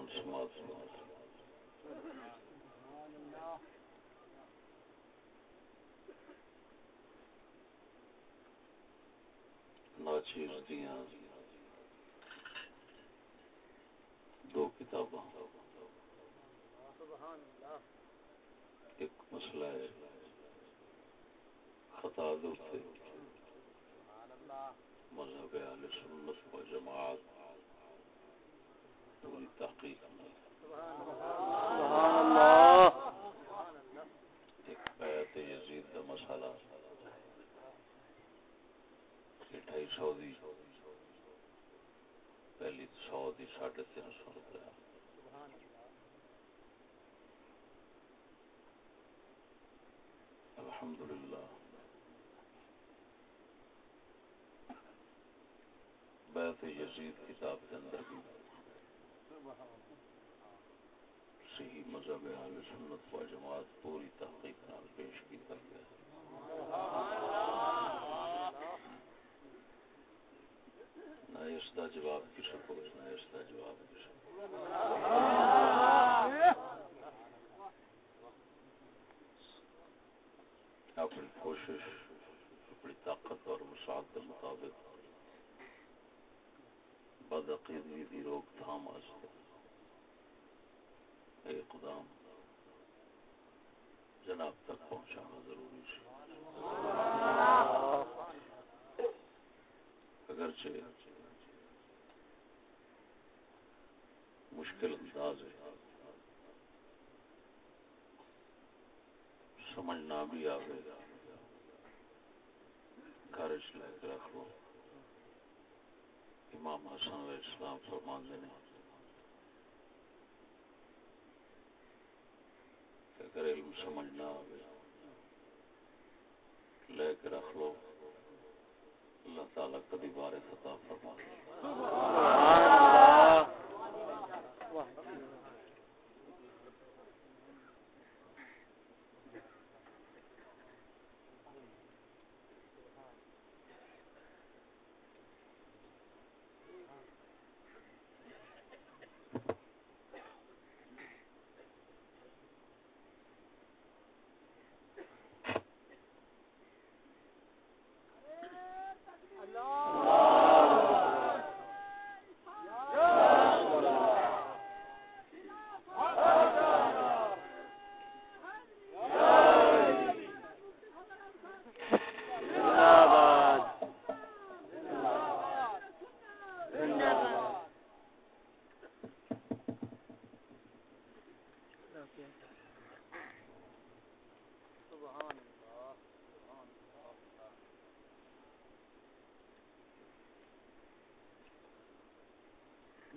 قرآن سماعت سماعت ناچیز دیاں دو کتاباں ایک مسئلہ ہے خطا دوتے مذہب اہل سنت و جماعت پوری تحقیق ایک یزید دا مسئلہ ڈھائی سو دی پہلی سو دی ساڑھے تین سو روپیہ الحمدللہ بیت یزید کتاب کے اندر بھی صحیح مذہب اہل سنت و جماعت پوری تحقیق نال پیش کی کر گیا نہ اس کا جواب کسی کو نہ اس کا جواب کسی اپنی کوشش، اپنی طاقت اور مساعد کے مطابق۔ بدعقیدگی کی روک تھام اقدام جناب تک پہنچانا ضروری ہے. اگرچہ مشکل انداز ہے. سمجھنا بھی آئے گا گھر لے کے رکھ لو امام حسن علیہ السلام فرمان دینے اگر علم سمجھنا آئے لے کے رکھ لو۔ اللہ تعالیٰ کبھی بارے خطا فرما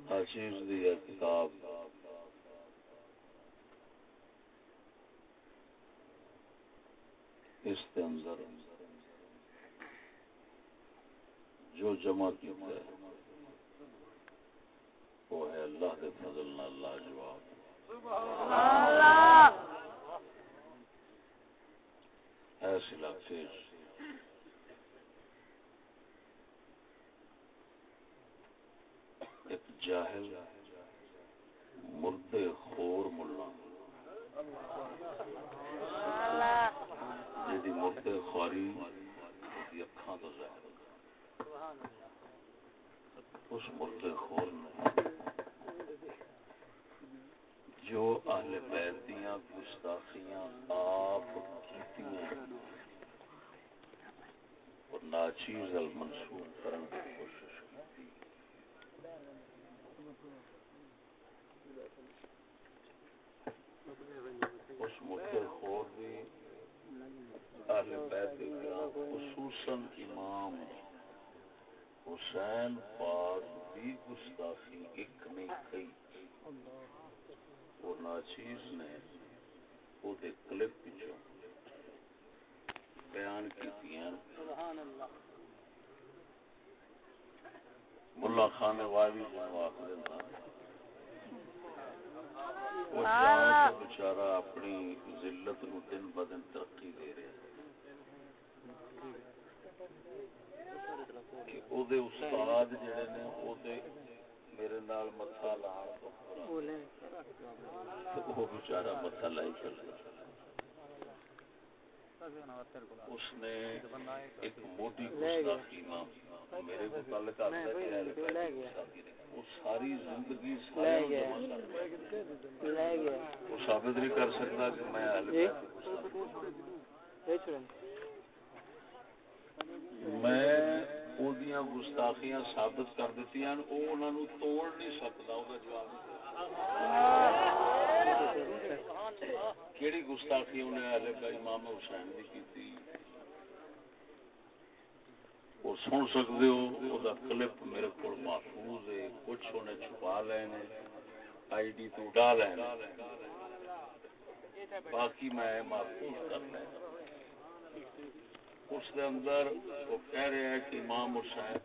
چیز دی ہے کتاب۔ اس کے اندر جو جمع کیا ہے وہ ہے اللہ کے فضل نہ اللہ جواب۔ ایسی علاقے جاہل مردے خور ملا جی مردے خواری اکھاں تو ظاہر اس مردے خور نے جو اہل بیت دیاں گستاخیاں آپ کیتیاں اور ناچیز المنسوخ کرنے کی کوشش۔ اس مدر خور بھی اہل بیت خصوصاً امام حسین پاک بھی گستاخی ایک نہیں کئی وہ ناچیز نے وہ دے کلپ پچھو بیان کی تیان سبحان اللہ ملا خان والی بچارا اپنی ذلت نو دن ب دن ترقی دے رہا استاد جڑے نے میرے نال متھا لان تو وہ بیچارہ متھا لائی کرتا اس نے ایک موٹی گستاخی میرے وہ ساری زندگی وہ ثابت نہیں کر سکتا کہ میں جی۔ میں گستاخیاں ثابت کر دیتی ہیں وہ انہوں توڑ نہیں سکتا وہ جواب کیڑی گستاخی انہیں اہل کا امام حسین کی کی وہ سن سکتے ہو، وہ کلپ میرے کو محفوظ ہے، کچھ انہیں چھپا لینے، آئی ڈی تو ڈال باقی میں محفوظ کر لیں اس دے اندر وہ کہہ رہے ہیں کہ امام حسین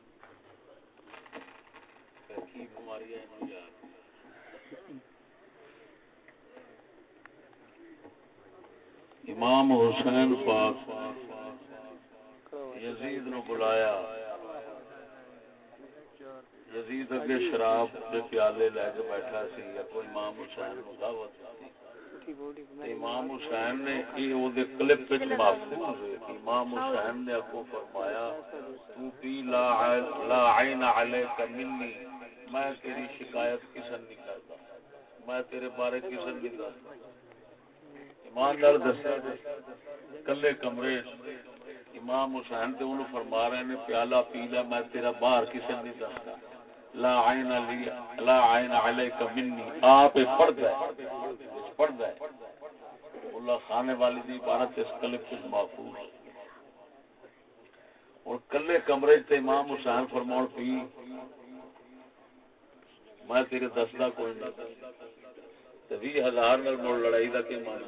کی بیماری ہے امام حسین پاک یزید نو بلایا۔ یزید اگے شراب دے پیالے لے کے بیٹھا سی کوئی امام حسین نو دعوت امام حسین نے یہ او دے کلپ وچ محفوظ ہے امام حسین نے اپو فرمایا، تو پی لا لا عین علیک منی، میں تیری شکایت کسن نہیں کرتا۔ میں تیرے بارے کسن نہیں دستا۔ ایمان نال دسیا جی، کلے کمرے امام حسین تے انہوں فرما رہے ہیں، پیالہ پی لے میں تیرا باہر کسن نہیں دستا۔ لا عین علی لا عین علیک منی، آپ فرد ہے فرد ہے۔ اللہ خانے والی دی عبارت اس کلپ سے محفوظ اور کلے کمرے تے امام حسین فرماؤ پی، میں تیرے دستا کوئی نہ تے بھی ہزار نال مڑ لڑائی دا کی مانا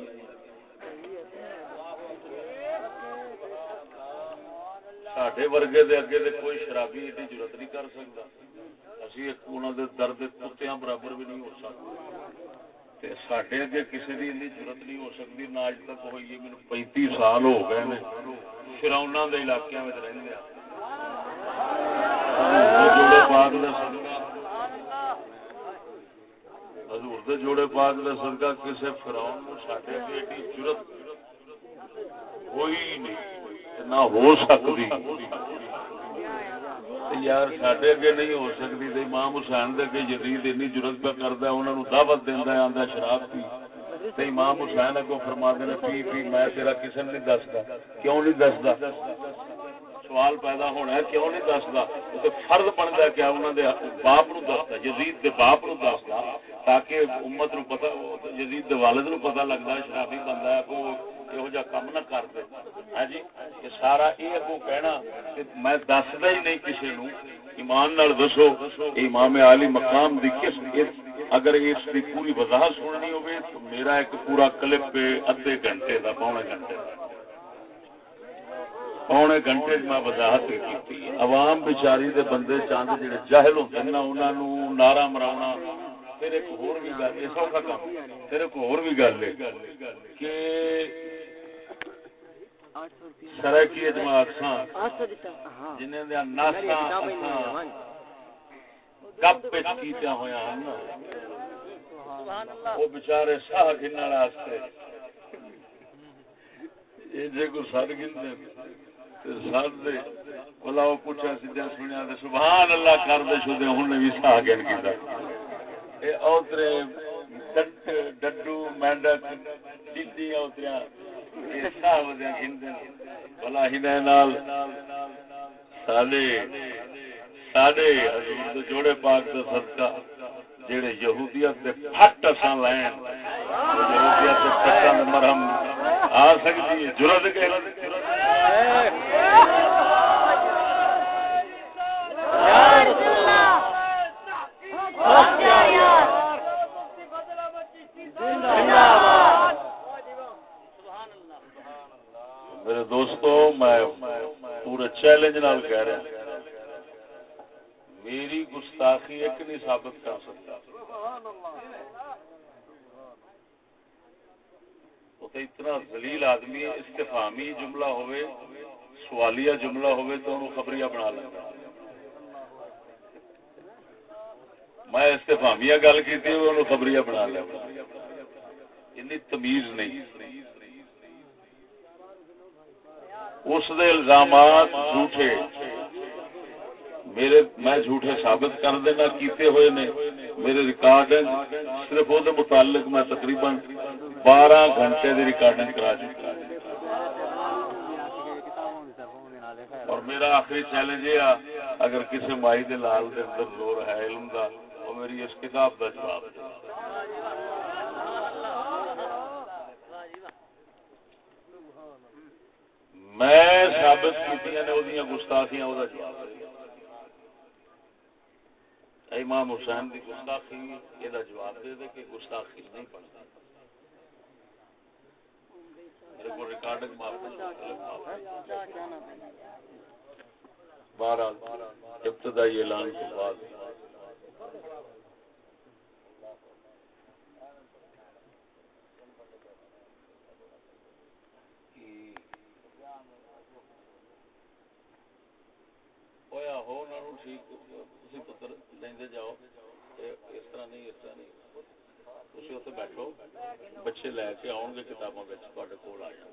ساڈے ورگے دے اگے دے کوئی شرابی ایڈی ضرورت نہیں کر سکتا اسی ایک انہوں دے درد کتیاں برابر بھی نہیں ہو سکتے سڈے اگے کسی کی ضرورت نہیں ہو سکتی نہ اج تک ہوئی میرے پینتی سال ہو گئے نے۔ فراؤنا کے علاقے میں رہتے حضور دے جوڑے پاک دے صدقہ کسے فراؤن کو ساڈے اگے ایڈی ضرورت ہوئی نہیں نہ ہو سکتی۔ یار سڈے اگے نہیں ہو سکتی تو امام حسین دے اگے یزید اینی ضرورت پہ کرتا ہے انہوں دعوت دینا ہے آدھا شراب پی۔ تو امام حسین اگو فرما دینا پی پی، میں تیرا کسی نے نہیں دستا۔ کیوں نہیں دستا؟ سوال پیدا ہونا ہے، کیوں نہیں دستا؟ تو فرض بنتا کیا انہوں نے باپ نو دستا، یزید دے باپ نو دستا۔ تاکہ امت نو پتا یزید دے والد نو پتا لگتا ہے شرابی بندہ ہے کو یہو جا کم نہ کر دے۔ ہاں جی؟ یہ سارا یہ اگو کہنا کہ میں دسدا ہی نہیں کسی نو، ایمان نال دسو امام علی مقام دی کس اگر اس کی پوری وضاحت سننی ہوگی تو میرا ایک پورا کلپ ادھے گھنٹے دا، پونے گھنٹے پونے گھنٹے میں وضاحت کی عوام بچاری دے بندے چاند جڑے جاہل ہوتے ہیں نا انہاں نو نعرہ مراونا پھر ایک ہور بھی گل سوکھا کام۔ پھر ایک ہور گل ہے کہ ہویا ساہ یہ جے کو سر گنتے سر دے۔ پوچھا سیدھا سنیا تے سبحان اللہ کر دے شو دے ہن بھی ساہ گن کیتا۔ اے اوترے ڈڈو مینڈک ڈڈی اوتریاں بلا ہی نال سادے حضور جوڑے پاک دا صدقہ جڑے یہودیت دے پھٹ اساں لین یہودیت دے پھٹاں دے مرہم آ سکتی ہے جرت کے یا رسول اللہ زندہ باد میرے دوستو میں پورے چیلنج نال کہہ رہا میری گستاخی ایک نہیں ثابت کر سکتا تو اتنا دلیل آدمی استفامی جملہ ہوئے سوالیہ جملہ ہوئے تو انہوں خبریہ بنا لینا میں استفامیہ گل کی خبری بنا لیا تمیز نہیں اس دے الزامات جھوٹے۔ میرے میں جھوٹے ثابت کر دینا، کیتے ہوئے نے۔ میرے ریکارڈنگ صرف وہ متعلق میں تقریباً بارہ گھنٹے دی ریکارڈنگ کرا چکا۔ اور میرا آخری چیلنج یہ اگر کسی مائی دے لال دے اندر زور ہے علم دا، وہ میری اس کتاب کا جواب دے میں ثابت کی نے گستاخیاں وہ جواب امام حسین کی گستاخی یہ جواب دے دے کہ گستاخی نہیں پڑھتا میرے کو ریکارڈنگ بہرحال، ابتدائی اعلان کے بعد۔ ہویا ہو نہ ٹھیک تسی پتر لیندے جاؤ اس طرح نہیں اس طرح نہیں تسی اوتھے بیٹھو بچے لے کے آؤں گے کتاباں وچ تواڈے کول آ جان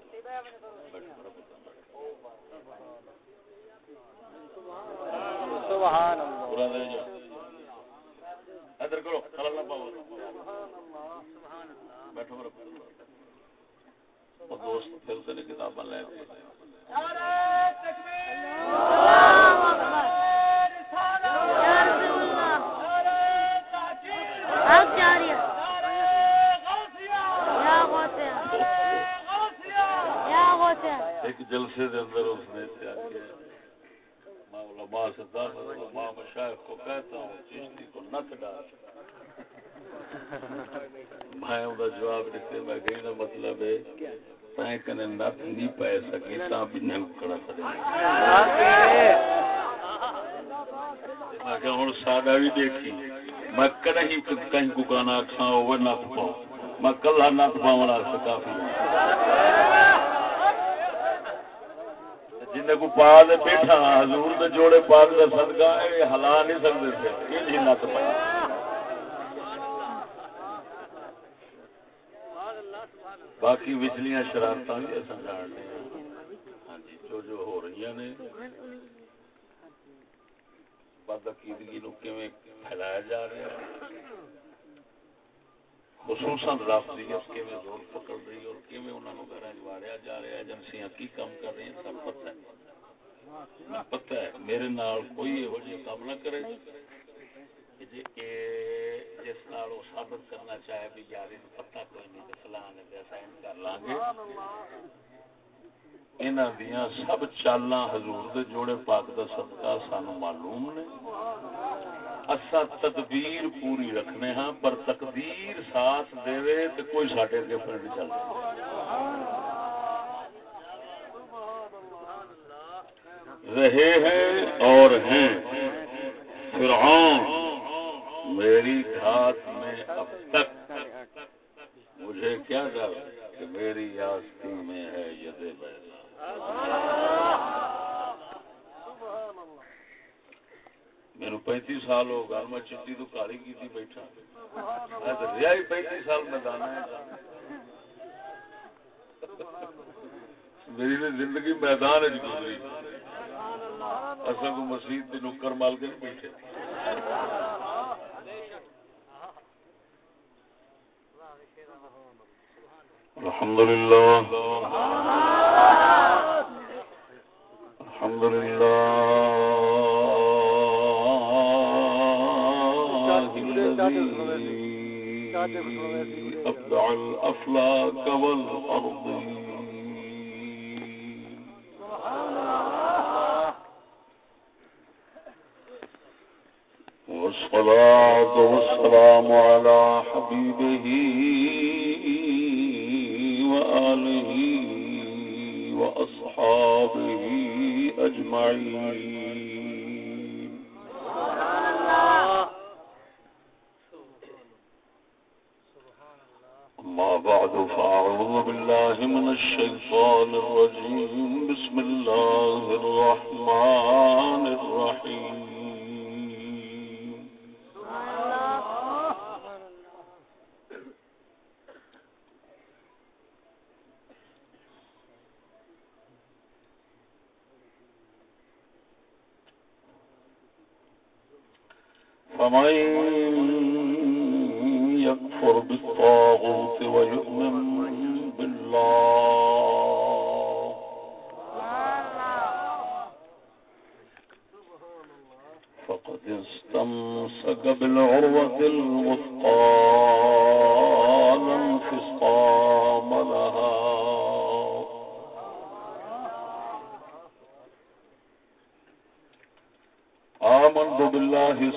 سبحان اللہ ادھر کرو خلل نہ پاؤ سبحان اللہ بیٹھو میرا دوست پھر سے کتاباں لے کے نعرہ تکبیر ایک جلسے دے اندر اس نے میں علماء سے داخل علماء مشایخ کو کہتا ہوں، چشتی کو نت ڈال۔ میں وہ جواب دیتے، میں گئی نا مطلب ہے تائیں کنے نت نہیں پائے سکی تاں بھی نہیں کڑا کرے میں کہ ہن سادہ بھی دیکھی۔ میں کہیں کہیں کو گانا کھاؤ وہ نت پاؤ میں کلا نت پاؤں واسطے ہاں، کافی۔ جن کو پا دے بیٹھا، حضور دے جوڑے پاک دا صدقہ ہے ہلا نہیں سکتے تھے۔ یہ جی نت پائی باقی وچلیاں شرارت بھی سمجھا ہاں جی جو جو ہو رہی نے بد عقیدگی نو پھیلایا جا رہا ہے؟ خصوصاً رافضیت کے میں زور پکڑ رہی، اور کے میں انہوں نے گھر واریا جا رہا ہے، ایجنسیاں کی کام کر رہی ہیں، سب پتہ ہے۔ پتہ ہے۔ میرے نال کوئی یہ جی کام نہ کرے جی جس نال وہ ثابت کرنا چاہے بھی یار پتہ کوئی نہیں فلاں نے ان کر لیں گے سب چالاں حضور دے جوڑے پاک دا صدقہ سانو معلوم نے اسا تدبیر پوری رکھنے ہاں پر تقدیر ساتھ دے وے تو کوئی ساڈے اگے پھر نہیں چل رہے ہیں اور ہیں فرعون میری گھات میں اب تک مجھے کیا ڈر کہ میری آستی میں ہے ید بیس میرے پینتی سال ہو گیا میں چٹی تو کالی کی تھی بیٹھا۔ میں تو رہا ہی پینتی سال میدان میری زندگی میدان گزری۔ اصل کو مسیح نکر مال کے نہیں بیٹھے۔ الحمد لله. الحمد لله الذي أبدع الأفلاك والأرض. والصلاة والسلام على حبيبه وآله وأصحابه أجمعين. أما بعد فأعوذ بالله من الشيطان الرجيم. بسم الله الرحمن الرحيم سبحان الله فمن يكفر بالطاغوت ويؤمن بالله. فقد استمسك بالعروة الوثقى لا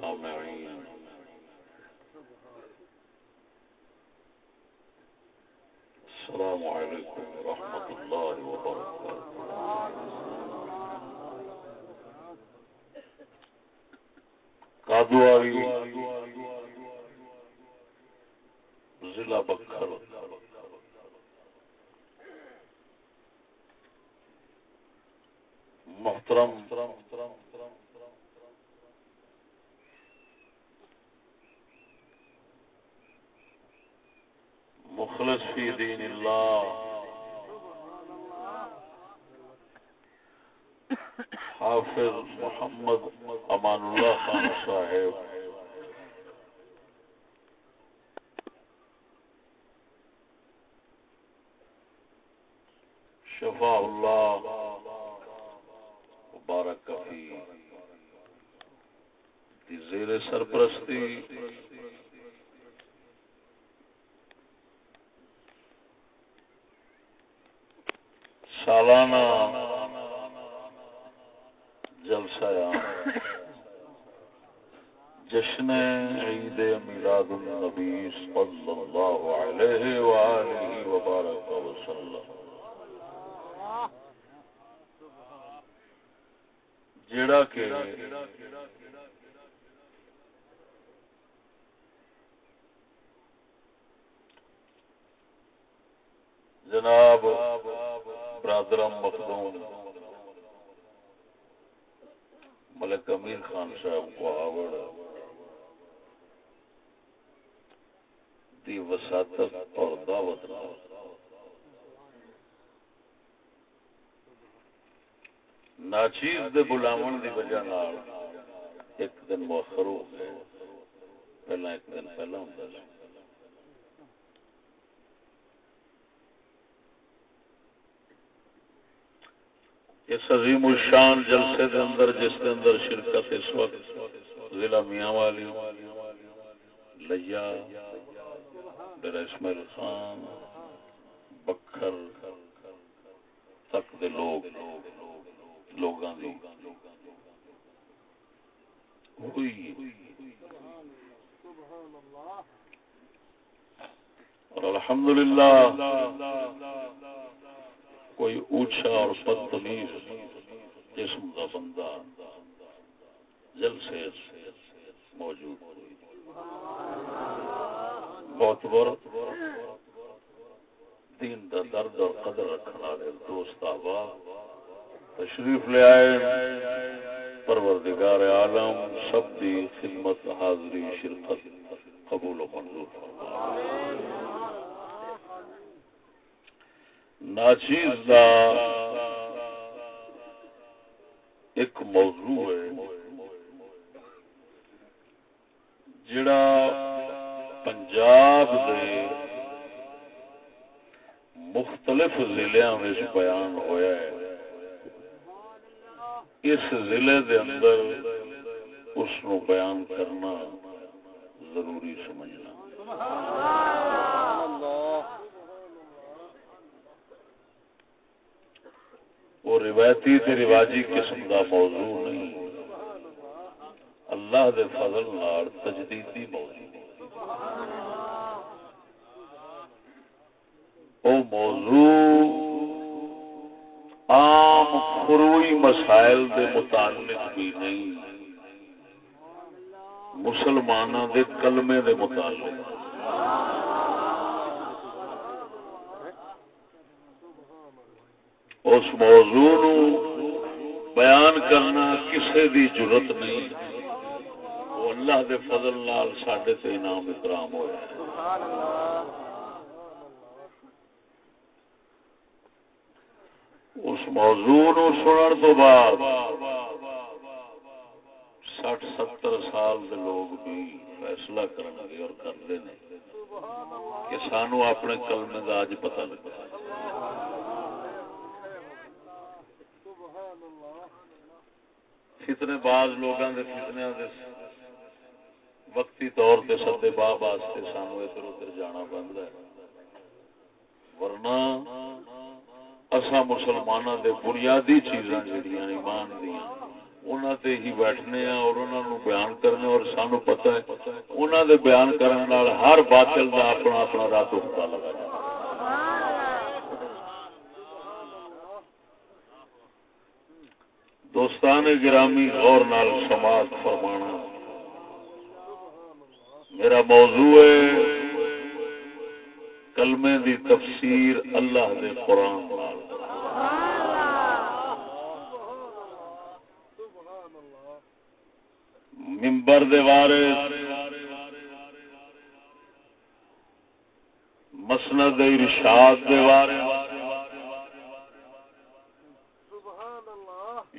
no, no, no. ناچیز دے بلاون دی وجہ نال ایک دن مؤخر ہو گئے۔ پہلا ایک دن پہلا ہوندا سی اس عظیم الشان جلسے دے اندر، جس دے اندر شرکت اس وقت ضلع میاں والی لیا میرا اسماعیل خان، بکھر تک دے لوگ۔ لوگاں دی۔ ہوئی۔ اور الحمدللہ، کوئی اونچا اور بدتمیز جسم کا بندہ جلسے موجود بہت بہت دین دا درد اور قدر رکھنے والے دوست احباب تشریف لے آئے۔ پروردگار عالم، سب دی خدمت، حاضری، شرکت قبول و منظور ناچیز دا ایک موضوع ہے، جڑا پنجاب دے مختلف ضلع بیان ہویا ہے۔ اس ضلع دے اندر اس نو بیان کرنا ضروری سمجھنا۔ وہ روایتی تے رواجی قسم کا موضوع نہیں۔ اللہ دے فضل نال تجدیدی موضوع۔ وہ موضوع عام مسائل دے متعلق بھی نہیں۔ مسلمانوں دے کلمے دے متعلق۔ اس موضوع نو بیان کرنا کسے دی ضرورت نہیں۔ وہ اللہ دے فضل نال ساڈے تے انعام اکرام ہوا اس موضوع نو سنن تو بعد سٹھ ستر سال دے لوگ بھی فیصلہ کرن گے اور کرتے ہیں کہ سانو اپنے کلمے کا اج پتہ لگا۔ فتنے باز لوگوں کے فتنیا وقتی طور تے سدے باہ واسطے سانو ادھر ادھر جانا بنتا ہے۔ ورنہ اصا مسلمانوں دے بنیادی چیزاں جہاں ایمان دیا انہوں تے ہی بیٹھنے ہیں اور انہوں نے بیان کرنے ہاں اور سانو پتہ ہے انہوں دے بیان کرنے ہر باطل دا اپنا اپنا رات پتا لگا جائے دوستان گرامی اور نال سماعت فرمانا۔ میرا موضوع ہے کلمے دی تفسیر اللہ دے قرآن ممبر دے وارے مسند ارشاد دے وارے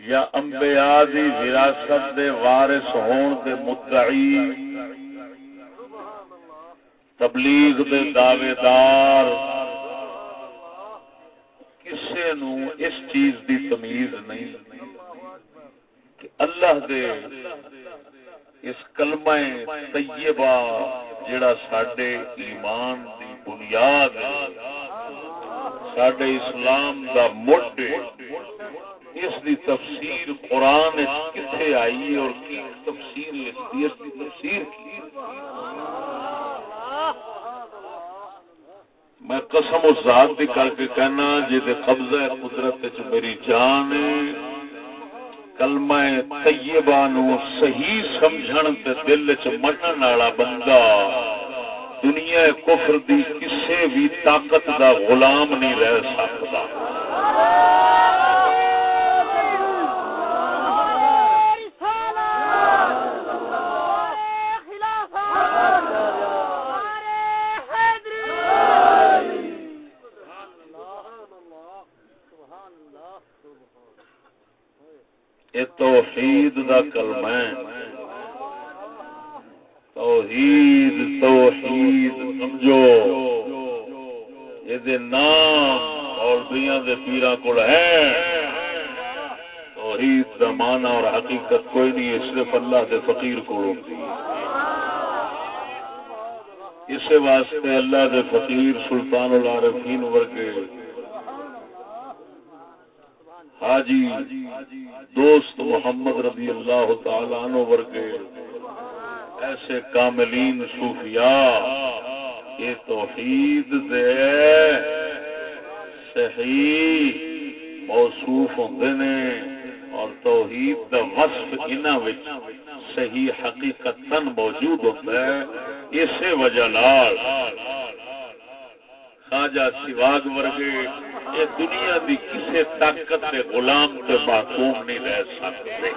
یا انبیاء دی وراثت دے وارث ہون دے مدعی۔ تبلیغ دے دعوے دار کسے نو اس چیز دی تمیز نہیں۔ کہ اللہ دے اس کلمہ طیبہ جڑا ساڈے ایمان دی بنیاد ہے، ساڈے اسلام دا مڈ اس دی تفسیر قرآن کتنے آئی اور کی تفسیر لکھتی ہے اس کی تفسیر کی؟ میں قسم اس ذات دی کر کے کہنا جی قبضہ قدرت چ میری جان کلمہ طیبہ نو صحیح سمجھن تے دل چ منن والا بندہ، دنیا کفر دی کسے بھی طاقت دا غلام نہیں رہ سکتا۔ توحید دا کلمہ۔ ہے توحید توحید، سمجھو۔ یہ دے نام اور دنیا دے پیرا کول ہے۔ توحید دا معنی اور حقیقت کوئی نہیں ہے صرف اللہ دے فقیر کو ہوتی اس واسطے اللہ دے فقیر سلطان العارفین ورگے حاجی، دوست محمد رضی اللہ تعالی عنہ ورگے ایسے کاملین صوفیاء، یہ توحید دے صحیح موصوف ہوندے نے اور توحید دا وصف انہاں وچ صحیح حقیقتا موجود ہوتا ہے، اسی وجہ نال خواجہ سواگ ورگے، یہ دنیا دی کسی طاقت کے غلام سے محکوم نہیں رہ سکتے۔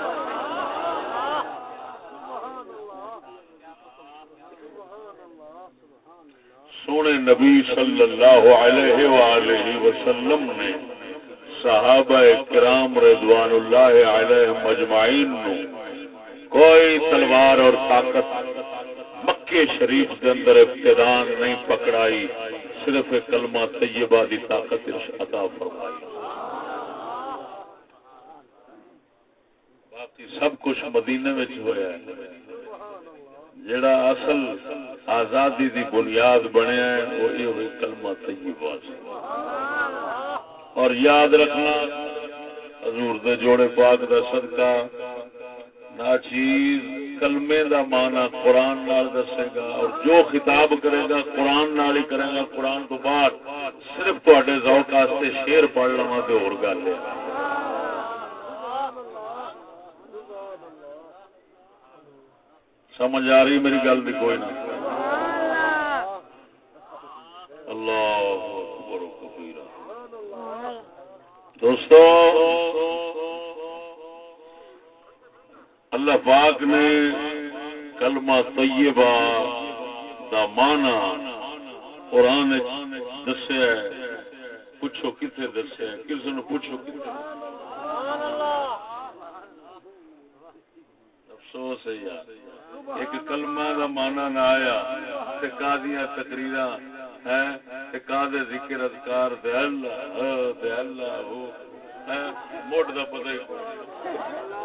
سونے نبی صلی اللہ علیہ وآلہ وسلم نے صحابہ کرام رضوان اللہ علیہ مجمعین نو کوئی تلوار اور طاقت مکے شریف کے اندر ابتدان نہیں پکڑائی۔ صرف کلمہ طیبہ دی طاقت عطا فرمائی۔ باقی سب کچھ مدینے میں ہوا ہے، جڑا اصل آزادی دی بنیاد بنیا ہے وہ یہ ہوئی کلمہ طیبہ۔ سے اور یاد رکھنا، حضور دے جوڑے پاک دا صدقہ ناچیز کلمے دا معنی قرآن نال دسے گا اور جو خطاب کرے گا قرآن نال ہی کرے گا قرآن تو بعد صرف تے ذوق واسطے شیر پڑھ لوا تو اور گل ہے۔ سمجھ آ رہی میری گل بھی کوئی نہ؟ اللہ دوستو اللہ پاک نے کلمہ طیبہ دا مانا قرآن دسیا پوچھو کتنے دسیا کسی نے پوچھو کتنے افسوس ہے یار۔ ایک کلمہ دا مانا نہ آیا تے کا دیا تقریر ہے؟ کا ذکر اذکار دے اللہ ہاں، دے اللہ ہو ہاں، موٹ دا پتہ ہی کوئی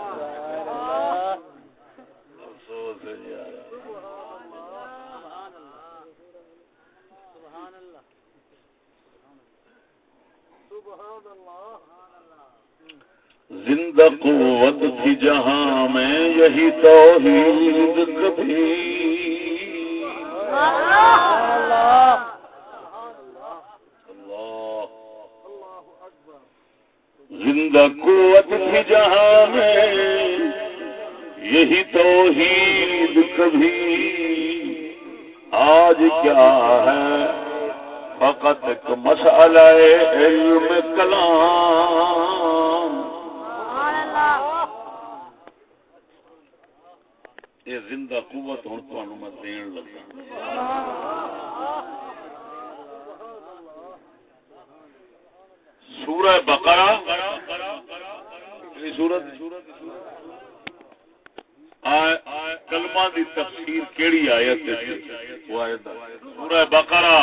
زندہ قوت تھی جہاں میں یہی توحید کبھی زندہ قوت تھی جہاں میں یہی توحید کبھی آج کیا ہے؟ فقط ایک مسئلہ ہے علم کلام۔ یہ زندہ قوت ہوں تو میں دین لگا۔ سورہ بقرہ۔ سورت؟ کلمہ دی تفسیر کیڑی آیت سورہ بقرہ۔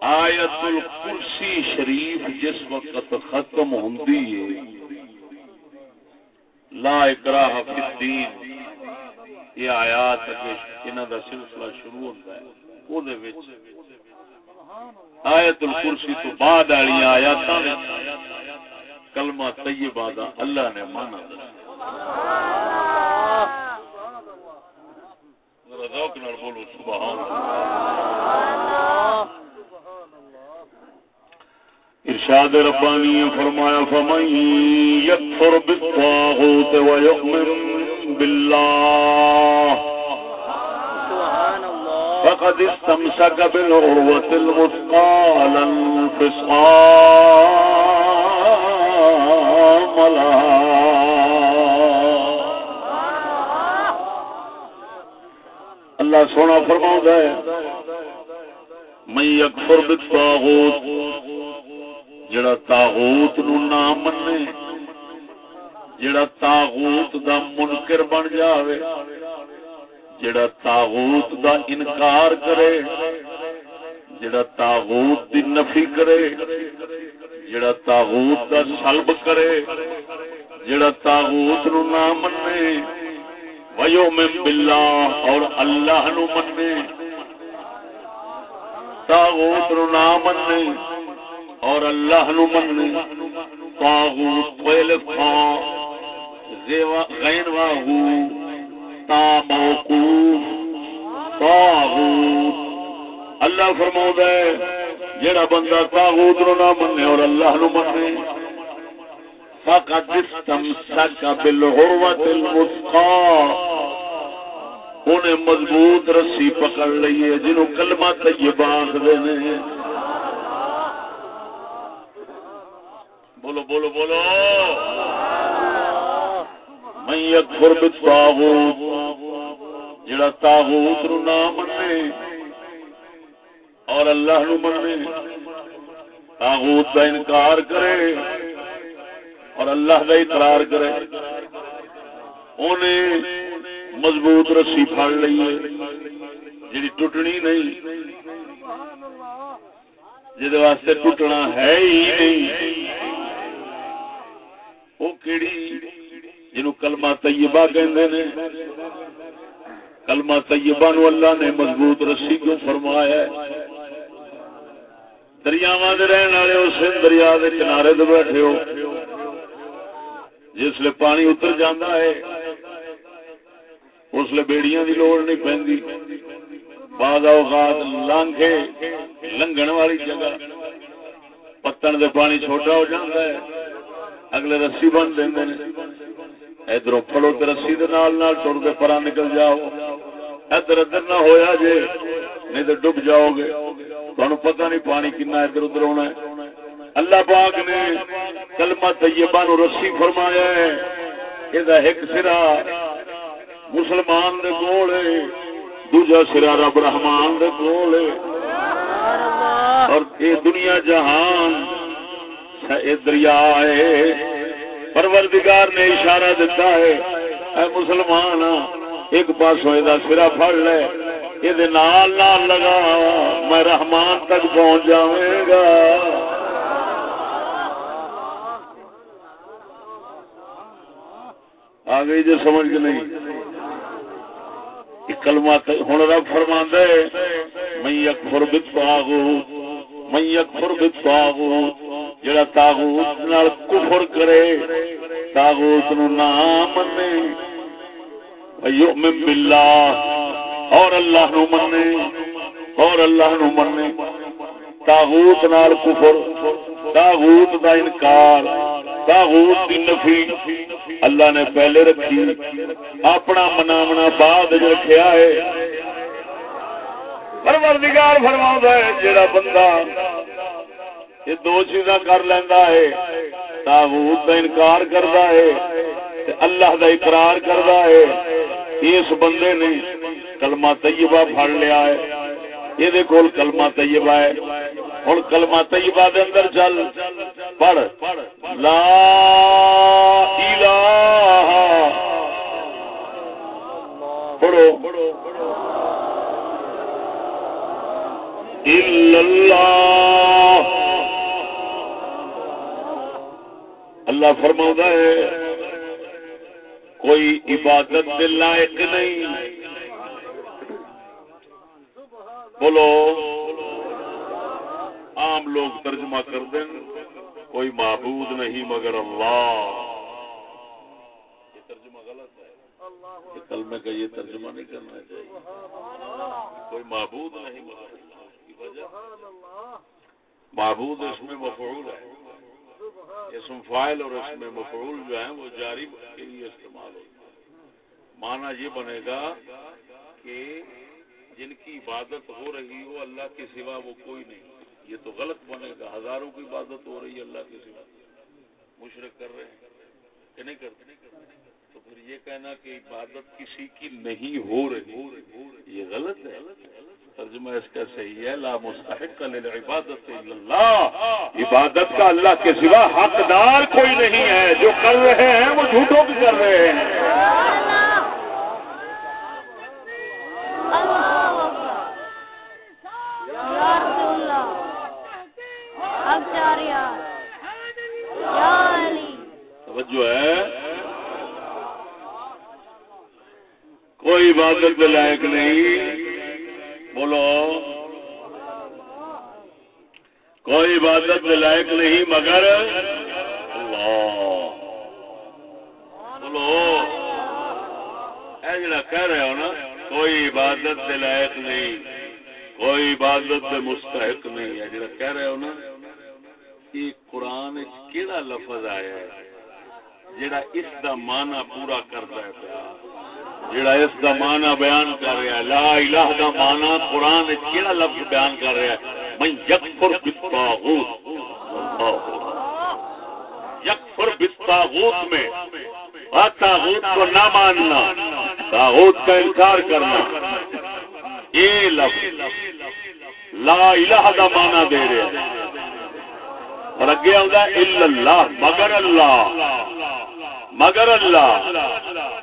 آیت الکرسی شریف جس وقت ختم ہوندی ہے، لا اکراہ فی الدین۔ یہ آیات انہاں دا سلسلہ شروع ہوتا ہے او دے وچ۔ آیت الکرسی تو بعد والی آیاتاں وچ کلمہ طیبہ دا اللہ نے مانا دسیا۔ بولو، سبحان اللہ۔ ارشاد ربانی فرمایا، فمن یکفر بالطاغوت ویؤمن بالله فقد استمسك بالعروة الوثقى لا انفصام لها. اللہ سونا فرما ہے میں اکفر بالطاغوت جڑا تاغوت نو نہ مننے، جڑا تاغوت دا منکر بن جاوے، جڑا تاغوت دا انکار کرے، جڑا تاغوت دی نفی کرے، جڑا تاغوت دا سلب کرے، جڑا تاغوت نو نہ مننے۔ ویومن باللہ اور اللہ نو مننے۔ تاغوت نو نہ مننے۔ اور اللہ نو مننے تاغوت پہلے خان غین واہو تا موقوف تاغوت اللہ فرماؤ ہے جڑا بندہ تاغوت نو نہ مننے اور اللہ نو مننے، فقد استمسك بالعروة الوثقى انہیں مضبوط رسی پکڑ لئیے، جنہوں کلمہ طیبہ آخدے بولو بولو بولو۔ من یکفر بالطاغوت، جڑا تاغوت نو نہ مننے اور اللہ نو مننے تاغوت کا انکار کرے، اور اللہ کا اقرار کرے۔ انہیں مضبوط رسی پھڑ لئیے جی ٹوٹنی نہیں۔ واسطے ٹوٹنا ہے ہی نہیں۔ وہ کیڑی جنو کلمہ طیبہ کہندے نے، کلمہ طیبہ نو اللہ نے مضبوط رسی کیوں فرمایا ہے؟ دریاواں دے رہن والے اس دریا دے کنارے تے بیٹھے ہو، جس لیے پانی اتر جاندہ ہے، اس لیے بیڑیاں دی لوڑ نہیں پہندی۔ بعض اوقات لانگے لنگن والی جگہ، پتن دے پانی چھوٹا ہو جاندہ ہے۔ اگلے رسی بن دیں ادھر پڑو تو رسی ٹر کے پرا نکل جاؤ۔ ادھر ادھر نہ ہویا جے، نہیں تو ڈب جاؤ گے۔ تمہیں پتہ نہیں پانی کنا ادھر ادھر ہونا ہے۔ اللہ پاک نے کلمہ طیبہ نو رسی فرمایا ہے۔ یہ ایک سرا مسلمان دے کول ہے، دوجا سرا رب رحمان دے کول ہے۔ اور یہ دنیا جہان دریا ہے، پروردگار نے اشارہ دیتا ہے، اے مسلمان، ایک پاسوں یہ سرا پڑ لے یہ نال نال لگا، میں رحمان تک پہنچ جاؤں گا۔ آ گئی جو سمجھ کے نہیں کلمہ ہوں رب فرما دے میں اکفر بتاغو میں اکفر بتاغو جڑا تاغوت نال کفر کرے، تاغوت نو نہ منے۔ یؤمن باللہ، اور اللہ نو منے، اور اللہ نو منے۔ تاغوت نال کفر، تاغوت دا انکار، تاغوت دی نفی۔ اللہ نے پہلے رکھی، اپنا منامنا بعد رکھیا ہے۔ پروردگار فرما ہے، جڑا بندہ یہ دو چیزاں کر لینا ہے۔ تاغوت کا انکار کرتا ہے اللہ دا اقرار کرتا ہے۔ اس بندے نے کلمہ طیبہ پھڑ لیا ہے۔ یہ کول کلمہ طیبہ ہے۔ ہوں کلمہ طیبہ دے اندر چل۔ پڑھ۔ لا الہ۔ پڑھو۔ الا اللہ۔ اللہ فرما ہے کوئی عبادت کے لائق نہیں۔ بولو عام لوگ ترجمہ کر دیں کوئی معبود نہیں مگر اللہ۔ یہ ترجمہ غلط ہے۔ کلمے کا یہ ترجمہ نہیں کرنا چاہیے کوئی معبود نہیں مگر معبود اس میں مفعول ہے۔ اسم فائل اور اس میں مفعول جو ہیں وہ جاری کے لیے استعمال ہوتا ہے مانا یہ بنے گا کہ جن کی عبادت ہو رہی ہو اللہ کے سوا وہ کوئی نہیں۔ یہ تو غلط بنے گا۔ ہزاروں کی عبادت ہو رہی ہے اللہ کے سوا۔ مشرق کر رہے ہیں کہ نہیں کرتے تو پھر یہ کہنا کہ عبادت کسی کی نہیں ہو رہی، یہ غلط ہے۔ ترجمہ اس کا صحیح ہے، لا مستحق عبادت اللہ۔ عبادت کا اللہ کے سوا حقدار کوئی نہیں ہے۔ جو کر رہے ہیں، وہ جھوٹوں کی کر رہے ہیں۔ جو ہے۔ کوئی عبادت کے لائق نہیں۔ بولو۔ کوئی عبادت لائق نہیں، مگر اللہ۔ بولو۔ اے جڑا کہہ رہے ہو نا، کوئی عبادت کے لائق نہیں، کوئی عبادت کے مستحق نہیں۔ ہے جڑا کہہ رہے ہو نا، یہ قرآن کیڑا لفظ آیا ہے، جڑا اس دا معنی پورا کرتا ہے پیا۔ جڑا اس دا معنی بیان کر رہا ہے، لا الہ دا معنی قرآن کیڑا لفظ بیان کر رہا ہے؟ میں یکفر بالطاغوت. یکفر بالطاغوت میں تاغوت کو نہ ماننا تاغوت کا انکار کرنا۔ یہ لفظ، لا الہ دا معنی دے رہے ہیں۔ اور اگے آؤں گا اللہ، مگر اللہ۔ مگر اللہ،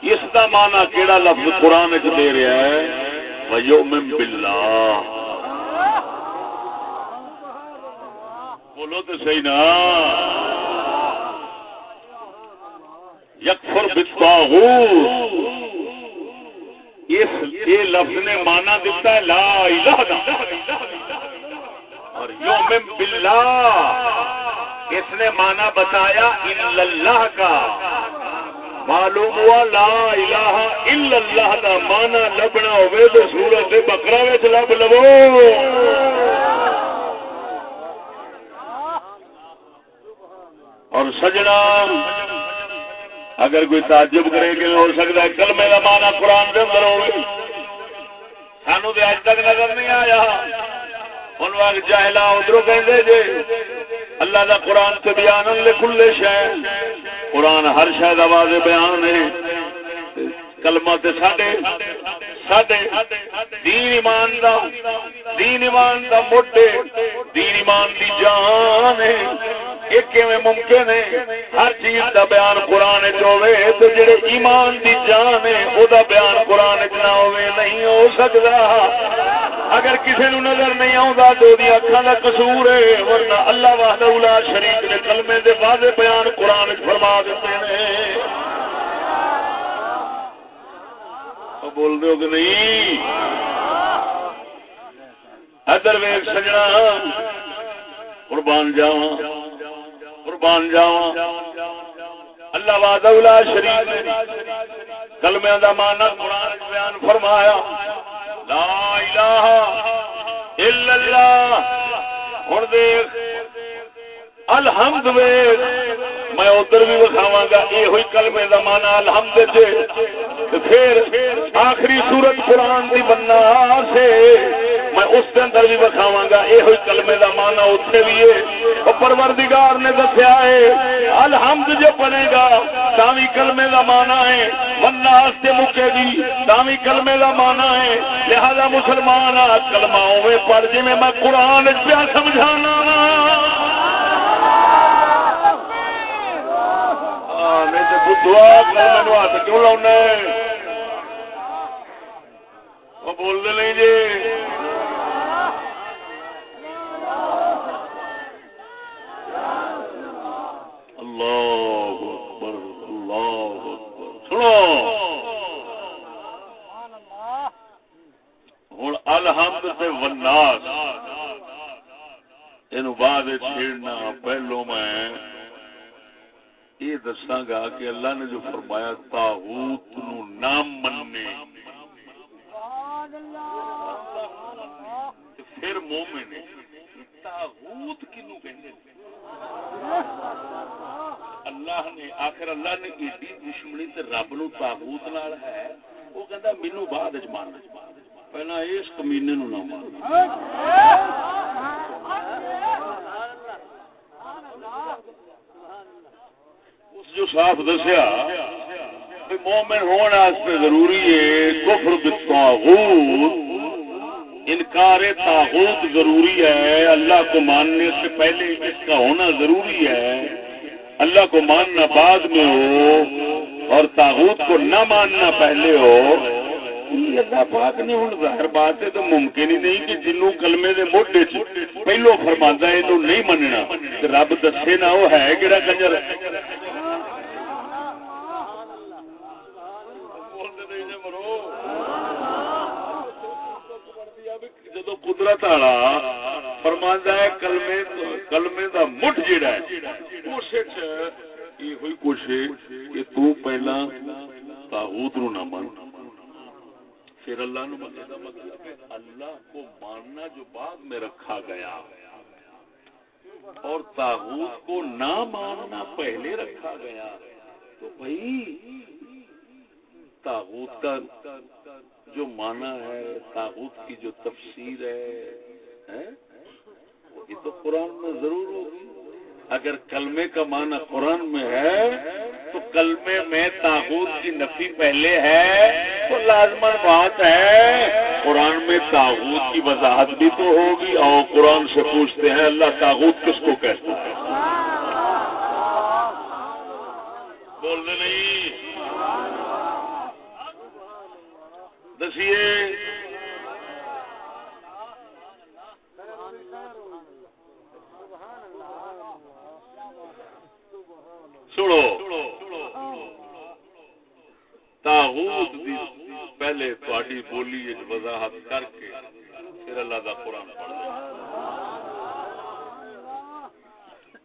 اس کا مانا کیڑا لفظ قرآن چ دے رہا ہے؟ ویومن باللہ بولو تو صحیح نا۔ یکفر بالطاغوت۔ اس یہ لفظ نے مانا دیتا ہے لا الہ دا اور یوم باللہ۔ اس نے مانا بتایا ان اللہ کا۔ معلوم ہوا لا الہ الا اللہ دا مانا لبنا ہوئے تو سورت بکرا وچ لب لو اور سجنا، اگر کوئی تعجب کرے کہ ہو سکتا ہے کلمے کا مانا قرآن کے اندر ہوگی سانو تو اج تک نظر نہیں آیا۔ ان وقت جاہلا ادھر کہ جی اللہ کا قرآن تے بیان کھلے شہ قرآن ہر شہد آواز بیان ہے۔ کلمہ تے ساڈے ساڈے دین ایمان دا دین ایمان دا موٹے دین ایمان دی جان ہے ممکن ہے ہر چیز دا بیان قرآن چوے تو جڑے ایمان دی جان ہے او دا بیان قرآن چ نہ ہوے نہیں ہو سکتا اگر کسی نو نظر نہیں آتا تو دی اکھاں دا قصور ہے ورنہ اللہ وحدہ لا شریک نے کلمے دے واضح بیان قرآن فرما دیتے ہیں بول دو کہ نہیں؟ ادر ویگ سجنا۔ قربان جاواں۔ قربان جاواں۔ اللہ وعدہ لا شریف نے دا معنی قران بیان فرمایا۔ لا الہ الا اللہ۔ ہن دیکھ۔ الحمد ویکھ میں ادھر بھی بکھاواں گا یہ ہوئی کلمے دا معنی الحمد تے پھر آخری سورت قرآن دی بننا سے میں اس کے اندر بھی بکھاوا گا یہ کلمے کا مانا اتنے بھی ہے۔ پروردگار نے دسیا ہے، الحمد جو بنے گا تاوی کلمے کا مانا ہے۔ بننا مکے گی تاوی کلمے کا مانا ہے۔ لہذا مسلمان کلما ہوئے پڑھ جی میں قرآن پیا سمجھانا دعا ہاتھ کیوں لاؤنا وہ بولتے نہیں جی یہ دساگا کہ اللہ نے جو فرمایا تاغوت نو نام مننے پھر مومن تاغوت کنو کہنے اللہ نے آخر اللہ نے ایڈی دشمنی تے رب نو تاغوت نال ہے۔ وہ کہندا مینوں بعد وچ مارنا۔ پہلا اس کمینے نو نہ مارنا۔ جو صاف دسیا مومن ہونے واسطے ضروری ہے کفر بالطاغوت انکار تاغوت ضروری ہے، اللہ کو ماننے سے پہلے اس کا ہونا ضروری ہے، اللہ کو ماننا بعد میں ہو اور تاغوت کو نہ ماننا پہلے ہو۔ اللہ پاک نے ہوں ظاہر بات ہے تو ممکن ہی نہیں کہ جنوں کلمے دے موڈے چ پہلو فرماندا ہے تو نہیں مننا۔ رب دسے نہ، وہ ہے کہڑا کنجر والا ہے، کلمے کلمے دا مٹ جیڑا ہے۔ اس وچ یہ ہوئی کچھ کہ تو پہلا طاغوت نو نہ مان پھر اللہ نو ماننے دا مطلب اللہ کو ماننا جو بعد میں رکھا گیا۔ اور تاغوت کو نہ ماننا پہلے رکھا گیا۔ تو بھائی، تاغوت کا جو مانا ہے، تاغوت کی جو تفسیر ہے ہاں، یہ تو قرآن میں ضرور ہوگی اگر کلمے کا معنی قرآن میں ہے، تو کلمے میں تاغوت کی نفی پہلے ہے، تو لازمن بات ہے۔ قرآن میں تاغوت کی وضاحت بھی تو ہوگی۔ اور قرآن سے پوچھتے ہیں، اللہ تاغوت کس کو کہتا ہے بولنے نہیں۔ دسیے۔ سنو تاغوت دی پہلے تاری بولی وضاحت کر کے پھر اللہ دا قرآن پڑھ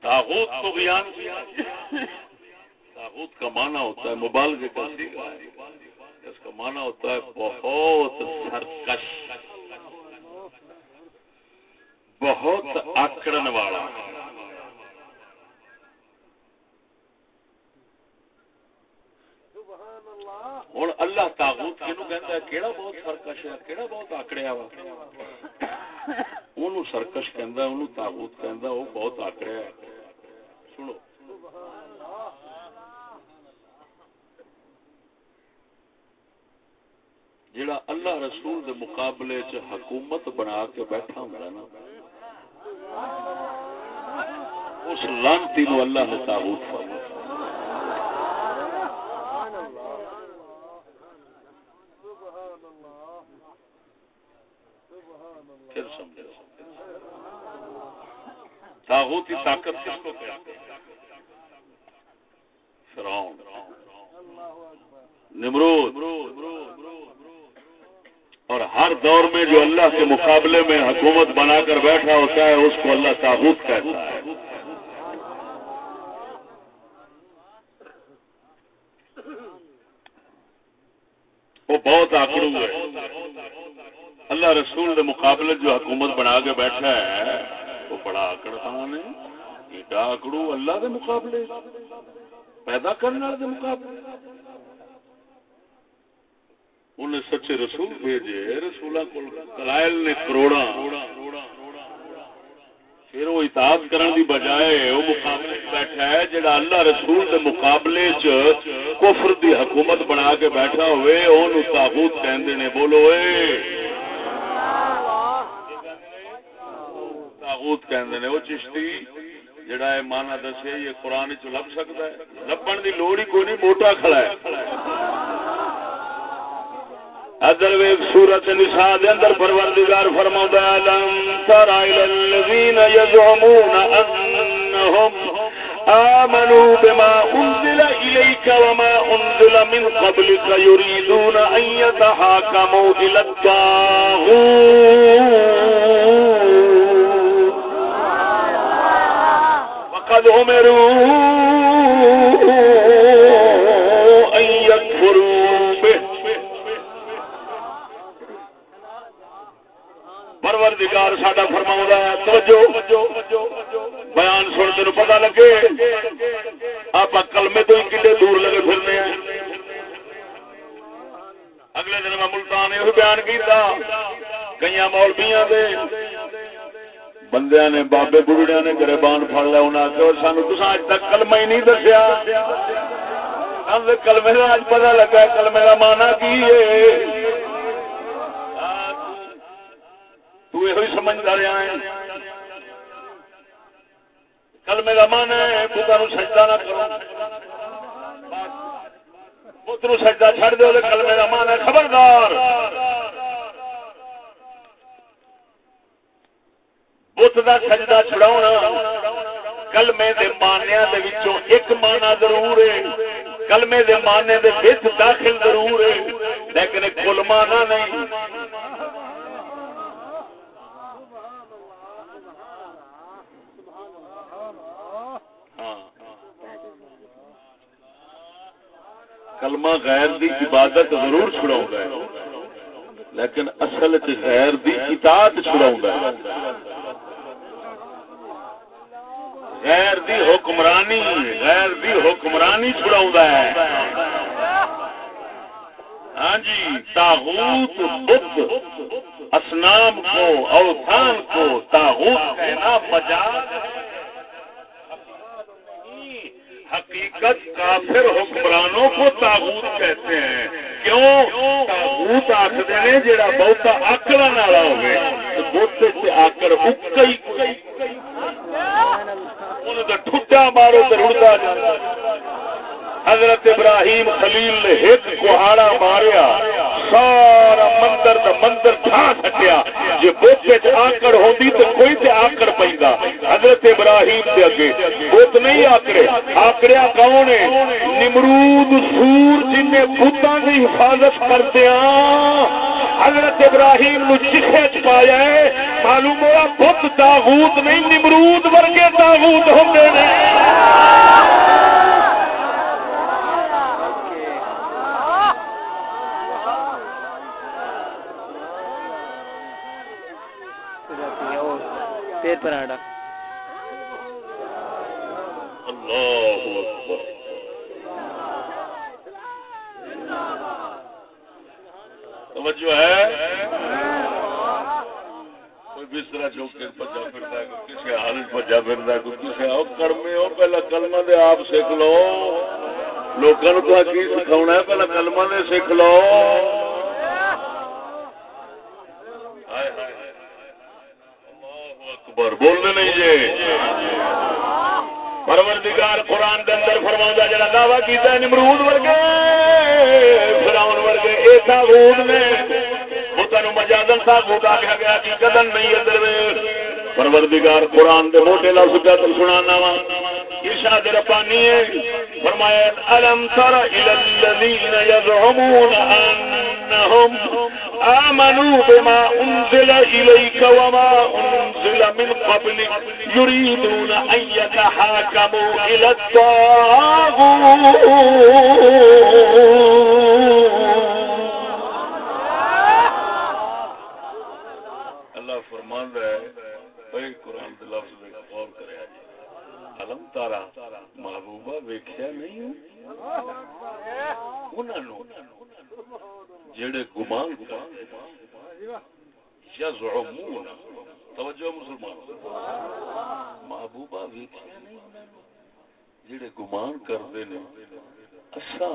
تاغوت کو بیان کیا تاغوت کا معنی ہوتا ہے مبالغے کا سیگا اس کا معنی ہوتا ہے بہت سرکش بہت آکڑن والا ہوں اللہ تاغوت کنو ہے کیڑا بہت سرکش ہے کیڑا بہت آکڑیا وا اونوں سرکش کہندا اونوں تاغوت کہندا بہت آکڑیا ہے سنو جڑا اللہ رسول دے مقابلے چ حکومت بنا کے بیٹھا ہوندا نا اس لانتی نو اللہ نے تاغوت فرمایا تاغوتی طاقت کس کو کہتے فرعون۔ نمرود۔ اور ہر دور میں جو اللہ کے مقابلے میں حکومت بنا کر بیٹھا ہوتا ہے، اس کو اللہ تاغوت کہتا ہے وہ بہت آکڑو ہے اللہ رسول کے مقابلے جو حکومت بنا کے بیٹھا ہے، وہ بڑا آکڑ خان ہے، ایڈا آکڑو اللہ کے مقابلے، پیدا کرنے والے مقابلے۔ انہیں سچے رسول بھیجے، رسولہ کو دلائل نے کروڑا پھر وہ اطاعت کرن دی بجائے وہ مقابلے بیٹھا ہے، جڑا اللہ رسول دے مقابلے چ کفر دی حکومت بنا کے بیٹھا ہوئے اون تاغوت کہندے نے بولو اے۔ تاغوت کہندے نے، وہ چشتی جڑا ہے مانا دسے، یہ قرآن چ لب سکتا ہے۔ لبن دی لوڑ ہی کوئی نہیں، موٹا کھڑا ہے۔ ادر ویک سورت نساء دے اندر پروردگار فرماوندا ہے لم تر الى الذين يزعمون انهم آمنوا بما وما من قبلك يريدون يتحاكموا الطاغوت. وقد امروا ان يكفروا به. پروردگار ساڈا فرماؤں ہے، توجہ، بیان سن تین پتا لگے آپ کلمے تو ہی کتنے دور لگے پھرنے ہیں۔ اگلے دن میں ملتان یہ بیان کیتا کئی مولبیاں دے بندے نے، بابے بڑھڑیا نے گربان پڑ لیا انہیں کہ سانو تو اج تک کلمہ ہی نہیں دسیا۔ ہاں، کلمے کا اج پتا لگا کلمے کا مانا کی ہے؟ تو یہ سمجھتا رہا ہے کل میرا من ہے پتا نو سجدہ نہ کرو۔ پتر سجدہ چڑ دو کل میرا من ہے، خبردار۔ بت کا سجدہ چھڑا کلمے دے مانیا دے وچوں ایک مانا ضرور ہے۔ کلمے دے مانے دے وچ داخل ضرور ہے۔ لیکن کل مانا نہیں۔ کلمہ غیر دی عبادت ضرور چھڑاؤں گا لیکن اصل غیر دی اطاعت چھڑاؤں گا غیر دی حکمرانی، غیر دی حکمرانی چھڑاؤں گا ہاں جی تاغوت، بت، اسنام کو، اوتھان کو تاغوت کہنا مجاز حقیقت کافر حکمرانوں کو تاغوت کہتے ہیں۔ کیوں؟ تاغوت آخر نے جڑا بہتا آکڑ والا ہوگی بہتے سے آکڑ اکئی ٹھٹا مارو تو رڑتا حضرت ابراہیم خلیل نے ایک کوہاڑا ماریا۔ سارا مندر دا مندر تھا سکیا۔ جی بوچے آکڑ ہوتی تو کوئی تے آکڑ پہ حضرت ابراہیم سے اگے۔ بت نہیں آکڑے۔ آکڑیا کون ہے؟ نمرود سور جن نے بتان کی حفاظت کرتے ہاں۔ حضرت ابراہیم نو چیخے چپایا ہے۔ معلوم ہوا بت تاغوت نہیں، نمرود ورگے تاغوت ہوں گے پیر پر اللہ اکبر۔ توجہ ہے؟ کوئی بستر چوک کے بچا پھرتا ہے، کوئی کسی بچا پھرتا ہے، کوئی کسی آؤ کرمے ہو پہلا کلمہ دے آپ سیکھ لو۔ لوگوں تو کی ہے؟ پہلا کلمہ دے سیکھ لو۔ ہائے ہائے۔ اکبر بولنے نہیں جی۔ پروردگار قرآن کے اندر فرما جڑا دعوی کیتا ہے، نمرود ورگے، فراؤن ورگے، اے تاغوت نے۔ بتانو مجازن تاغوت آخیا گیا کی قدم نہیں ادھر پروردگار قرآن دے موٹے لفظ کا سنانا وا۔ ارشاد ربانی ہے، فرمایا، الم تر الى الذين يزعمون انهم آمنوا بما أنزل إليك وما أنزل من قبلك يريدون أن يتحاكموا إلى الطاغوت. اللہ فرمان رہا ہے بھائی قرآن دے لفظ میں غور کرے جی علم تارا محبوبہ ویکھیا نہیں انہاں نو جڑے گمان یزعمون. توجہ مسلمان محبوبہ ویکھیا جڑے گمان کردے نے اسا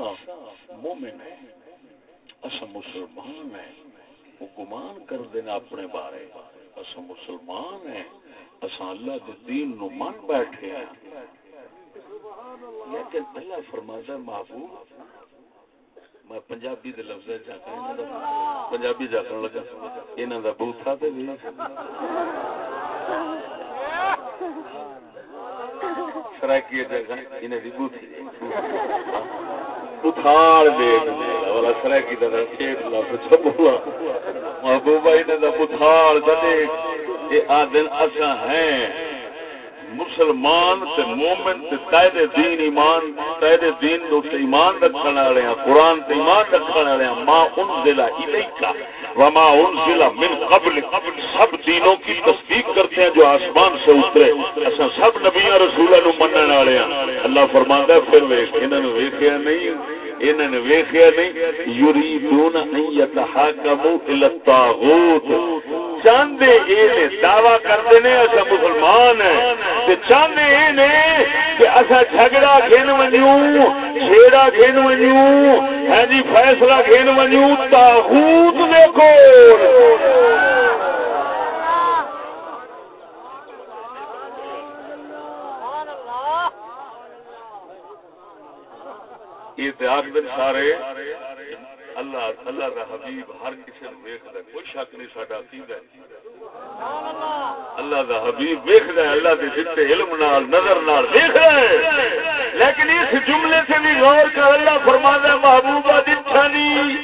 مومن ہے اسا مسلمان ہے وہ گمان کردے نے اپنے بارے. اسا مسلمان ہیں اسا اللہ کے دین نو من بیٹھے ہیں. لیکن اللہ فرماتا ہے، محبوب میں پنجابی دے لفظ پنجابی جاکن لگا بوتھا دی بوتھی والا دا لفظ محبوبہ انہیں دا بتھاڑ آدن ہیں مسلمان تے مومن تے قائد دین ایمان، قائد دین دو تے ایمان رکھنے والے ہیں قرآن تے ایمان رکھنے والے ہیں ما انزل الیکا وما انزل من قبل، سب دینوں کی تصدیق کرتے ہیں جو آسمان سے اترے۔ اساں سب نبیوں رسولوں نو منن والے ہیں اللہ فرماندا ہے، پھر ویکھ، انہاں نو ویکھیا نہیں۔ انہوں نے ویخیا نہیں، یریدون ان یتحاکموا الی الطاغوت۔ چاندے اے نے دعویٰ کرتے نے اسا مسلمان ہیں۔ تے چاندے اے نے کہ اسا جھگڑا کھین ونجوں، چھیڑا کھین ونجوں۔ ہے جی فیصلہ کھین ونجوں طاغوت دے کول۔ یہ دن سارے، اللہ اللہ دا حبیب ہر کسی نو ویکھدا ہے کوئی شک نہیں ساڈا عقیدہ ہے۔ اللہ دا حبیب ویکھدا ہے اللہ دے دتے علم نال، نظر نال ویکھدا ہے لیکن اس جملے سے بھی غور کر، اللہ فرماتا ہے، محبوبہ دٹھا نہیں۔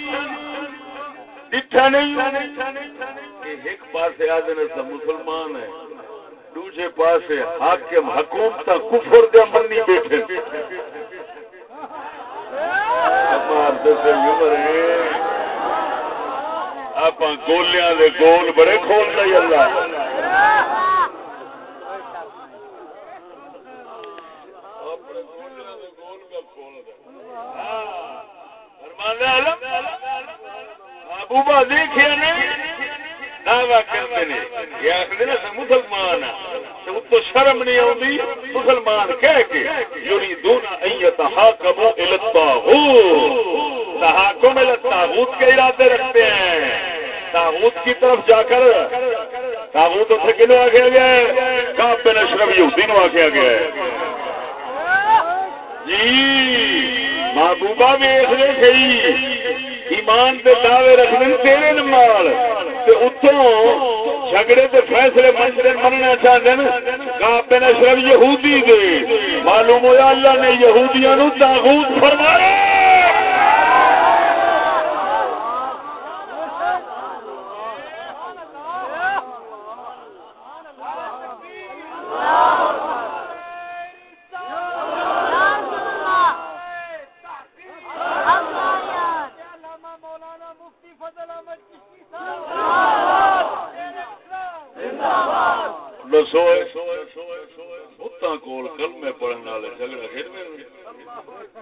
دٹھا نہیں۔ ایک پاسے آدھے سب مسلمان ہے، دوسرے پاسے حاکم، حکومت، کفر دے منی بیٹھے۔ مارتے آپ گولیا گول بڑے کھول رہی اللہ بابا دیکھے مسلمان تو شرم نہیں آتی مسلمان کہہ کے یوری دون تحاکم تحاکم تاغوت کے ارادے رکھتے ہیں۔ تاغوت کی طرف جا کر تاغوت اتنے کنو آخیا گیا ہے؟ کاب بن اشرف یہودی نو آخیا گیا ہے۔ جی محبوبہ بھی اس صحیح ایمان دے دعوے رکھنے تیرے نال اتوں جھگڑے دے فیصلے منظر مننا چاہتے ہیں بن اشرف یہودی دے۔ معلوم ہوا اللہ نے یہودیاں نو تاغوت فرمایا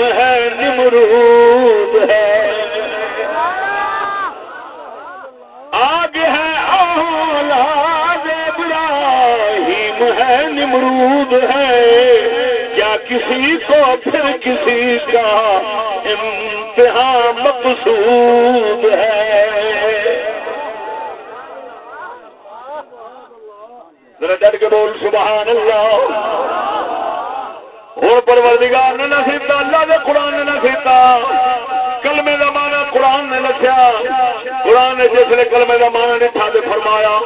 ہے، نمرود ہے۔ آگ ہے اولاد ابراہیم ہے، نمرود ہے۔ کیا کسی کو پھر کسی کا امتحان مقصود ہے؟ ذرا ڈر کے بول، سبحان اللہ۔ ہوں پروردگار نے نہ سیتا، اللہ کے قرآن نے نہ سیتا۔ کلمے کا مانا قرآن نے لکھیا۔ قرآن نے جس نے کلمے کا مانا نہیں تھا فرمایا،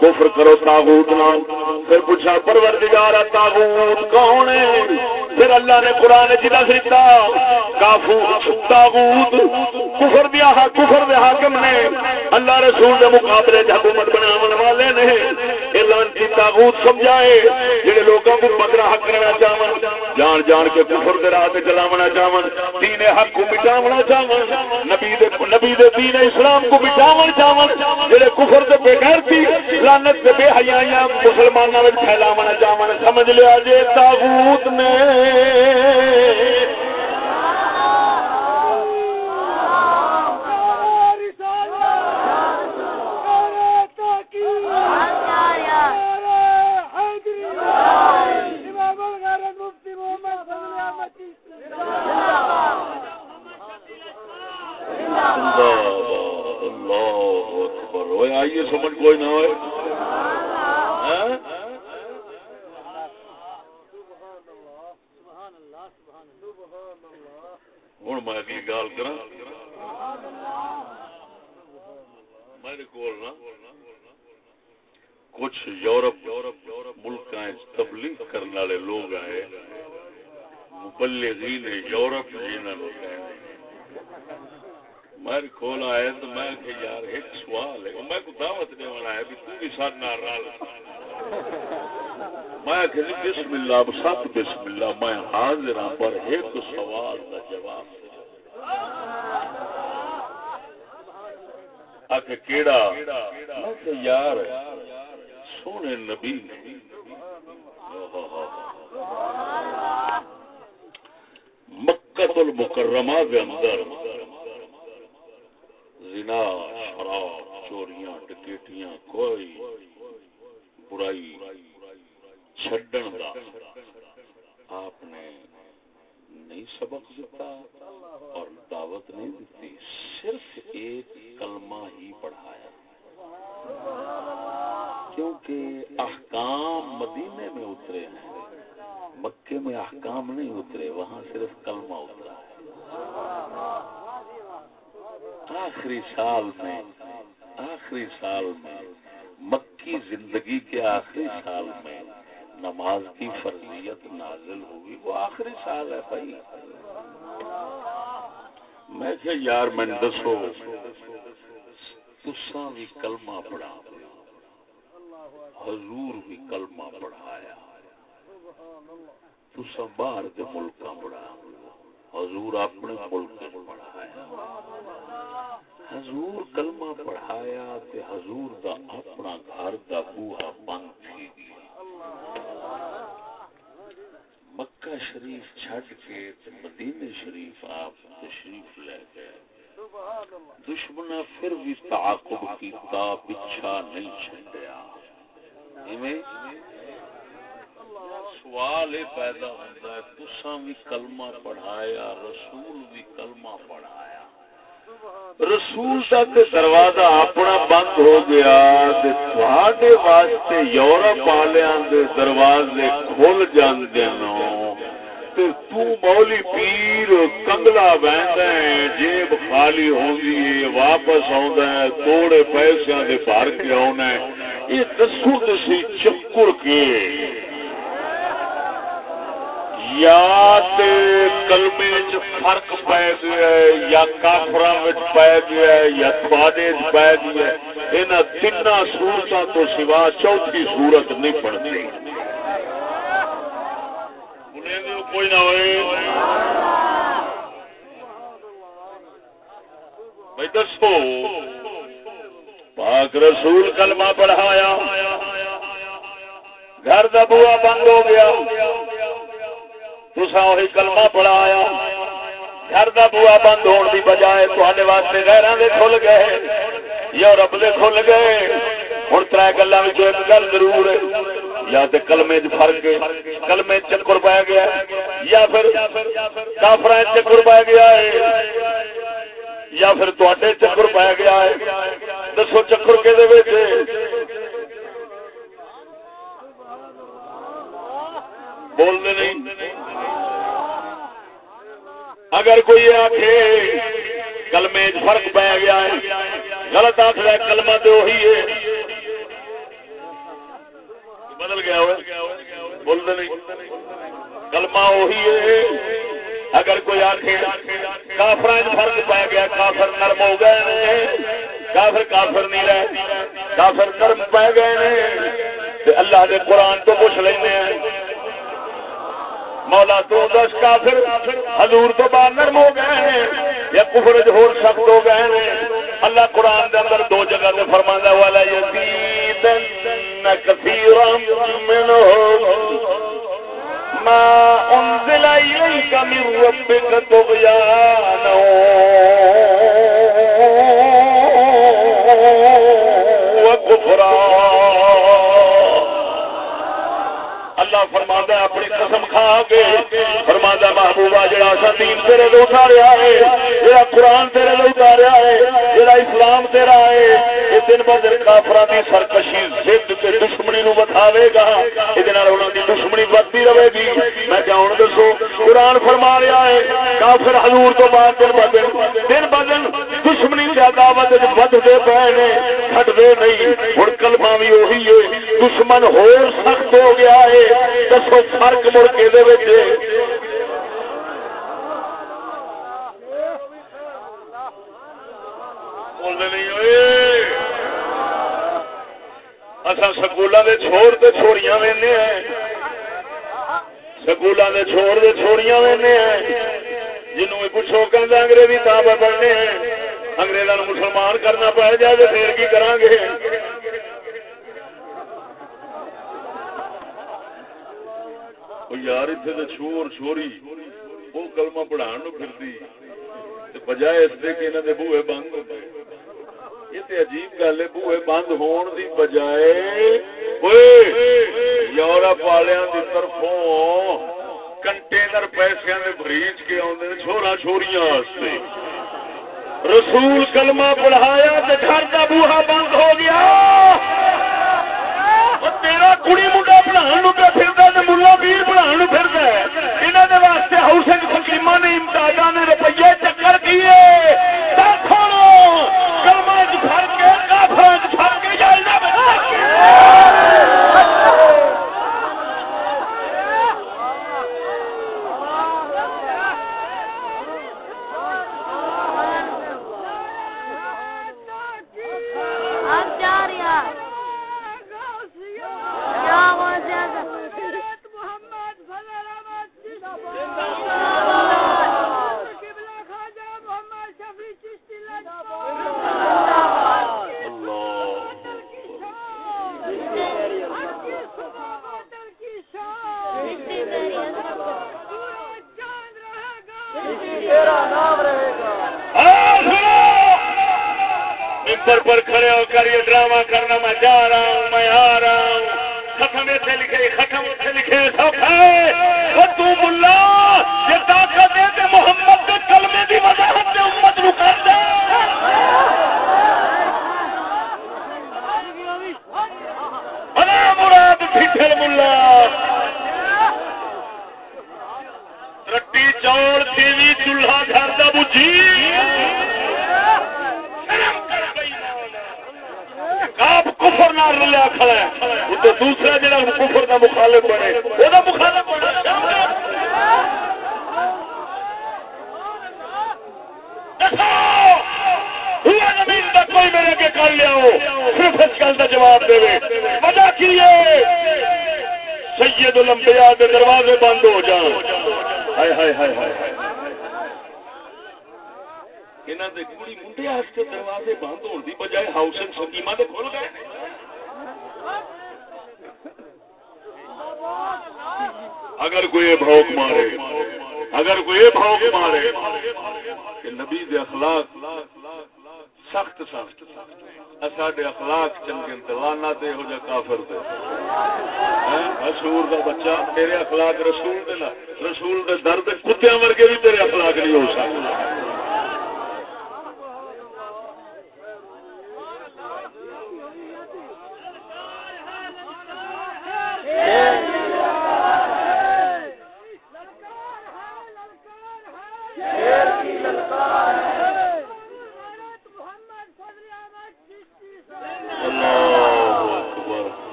کفر کرو تاغوت نام پھر پوچھا، پروردگار، تاغوت کون ہے؟ پھر اللہ نے قرآن جی دس کافو تاغوت، کفر دیا کفر دے حاکم نے اللہ رسول دے مقابلے حکومت بناون والے نے اعلان کی تاغوت سمجھائے، جڑے لوگوں کو مگر حق کرنا چاہون، جان جان کے کفر دے راہ تے چلاونا چاہون، دین حق کو مٹاونا چاہون، نبی دے نبی دے دین اسلام کو مٹاون چاہون، جڑے کفر دے بے غیرتی، لعنت تے بے حیاں مسلماناں وچ پھیلاونا چاہون، سمجھ لیا جے تاغوت نے آئیے سمجھ کوئی نہ ہوئے ہوں میں کی گال کر میرے کو کچھ یورپ ملک تبلیغ کرنے والے لوگ آئے مبلغین یورپ جنہوں میرے کول آئے تو میں کہ یار ایک سوال ہے میں کو دعوت دے ہے بھی تو بھی ساتھ رل میں کہ بسم اللہ سات بسم اللہ، میں حاضر ہوں پر ایک سوال کا جواب کیڑا یار، سونے نبی مکت المکرمہ کے اندر زنا، شراب، چوریاں، ٹکیٹیاں، کوئی برائی چھڈن دا آپ نے نہیں سبق دیتا اور دعوت نہیں دیتی صرف ایک کلمہ ہی پڑھایا۔ کیونکہ احکام مدینے میں اترے ہیں، مکے میں احکام نہیں اترے، وہاں صرف کلمہ اترا ہے۔ آخری سال میں، آخری سال میں، مکی زندگی کے آخری سال میں نماز کی فرضیت نازل ہوئی، وہ آخری سال ہے بھائی۔ میں کہ یار میں دسو تسا بھی کلمہ پڑھا حضور بھی کلمہ پڑھایا۔ تسا باہر کے ملک بڑا حضور اپنے ملک پڑھایا۔ حضور کلمہ پڑھایا تے حضور دا اپنا گھر دا بوہا بند تھی گیا۔ مکہ شریف چھٹ کے مدینے شریف آپ تشریف لے گئے۔ دشمنا پھر بھی تعاقب کیتا پچھا نہیں چھڈیا۔ سوال یہ پیدا ہوتا ہے تسا بھی کلمہ پڑھایا، رسول بھی کلمہ پڑھایا۔ رسول تک دروازہ اپنا بند ہو گیا تھوڑے واسطے یورپ والوں کے دروازے کھل جاندے نو۔ مولی پیر کنگلا بہن جیب خالی ہوگی واپس آ توڑے پیسے دے بھر کے آنا یہ دسو تھی چکر کے۔ یا تے کلمے چ فرق پی گیا ہے، یا کافر پی گیا ہے، یا تھوڑے پی گیا ان تین سورتوں تو سوا چوتھی سورت نہیں پڑتی کوئی نہ ہوئے۔ بھائی دسو، پاک رسول کلمہ پڑھایا، گھر کا بوا بند ہو گیا۔ تسا وہی کلمہ پڑھایا گھر کا بوا بند ہونے کی بجائے تھوڑے واسطے غیران دے کھل گئے۔ یا رب دے کھل گئے۔ ہوں تر گلوں میں ایک گل ضرور ہے۔ یا تے کلمے چ فرق کلمے چکر پایا گیا یا پھر کافر چکر پایا گیا ہے۔ یا پھر تے چکر پایا گیا ہے۔ دسو چکر کہ بولنے نہیں۔ اگر کوئی آخ کلمے فرق پایا گیا ہے، غلط آخر کلمہ تو وہی ہے۔ بدل گیا ہوئے، بولتے نہیں۔ کلمہ وہی ہے۔ اگر کوئی آخے کافر فرق پی گیا، کافر نرم ہو گئے کافر کافر نہیں رہے، کافر نرم پی گئے اللہ کے قرآن تو پوچھ لینے ہیں مولا تو دس کافر، حضور تو بعد نرم ہو گئے ہیں، یا کفر ہور سخت ہو گئے ہیں۔ اللہ قرآن دے اندر دو جگہ سے فرمانا والا یزیدن کثیرا منهم۔ ما انزل الیک من ربک طغیانا وکفرا اللہ فرما اپنی قسم کھا کے فرما محبوبہ جڑا سا دین تیرے لو اتاریا ہے، جڑا قرآن تیرے لو اتاریا ہے، جڑا اسلام تیرا ہے یہ دن ب دن کافر کی سرکشی ضد تے دشمنی نو بتاوے گا۔ یہ انہوں کی دشمنی بڑھتی رہے گی۔ میں کیا ہوں دسو، قرآن فرما رہا ہے، کافر حضور تو بعد دن ب دن دن ب دن دشمنی کی عداوت بدتے پے نے ہٹتے نہیں۔ ہوں کلمہ بھی وہی ہے، دشمن ہو سخت ہو گیا ہے۔ دسو، فرق مڑ کے بولنے اصا سکولوں کے چھوڑ تو چھوڑیاں وینے ہیں۔ سکولوں کے چھوڑ تو چھوڑیاں وینے ہیں۔ جنوں بھی پوچھو کہ انگریزی تاب پڑھنے ہیں۔ انگریزوں مسلمان کرنا پڑ جائے تو پھر کی کریں گے یار اتنے تو چور چوری وہ کلمہ پڑھان پھرتی۔ بجائے اس دے کہ انہوں بوئے بند ہوتے یہ تو عجیب گل ہے بوئے بند ہون دی بجائے اوئے یورپ والوں کی طرفوں کنٹینر پیسے بریج کے آدھے چھوڑا چھوڑیاں رسول کلمہ پڑھایا تو گھر کا بوہا بند ہو گیا تیرا کڑی منڈا پڑھا پہ پھر ملا ویر پڑھا پھر یہاں کے واسطے ہاؤسنگ سکیما نے امداد نے روپیے چکر کیے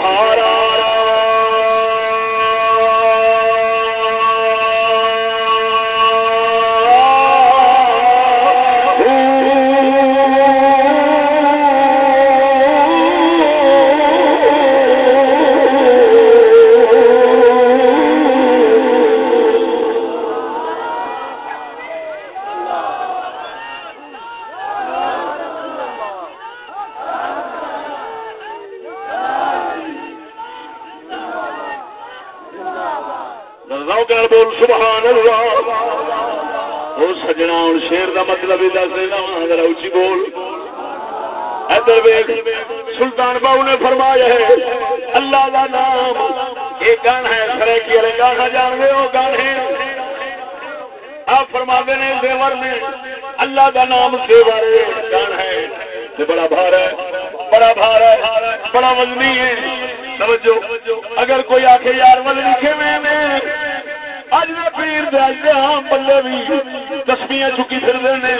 Sahara کا مطلب دس دینا ہاں ذرا اچھی بول۔ ادھر سلطان باؤ نے فرمایا ہے، اللہ کا نام، یہ گان ہے سرے کی گانا جان گے وہ گانے۔ آپ فرما نے دیور نے، اللہ کا نام دیور گان ہے۔ یہ بڑا بھار ہے، بڑا بھار ہے، بڑا وزنی ہے۔ سمجھو اگر کوئی آ کے یار وزن لکھے میں اج میں پیر دے دے ہاں بھی۔ تسبیح چکی پھر نے۔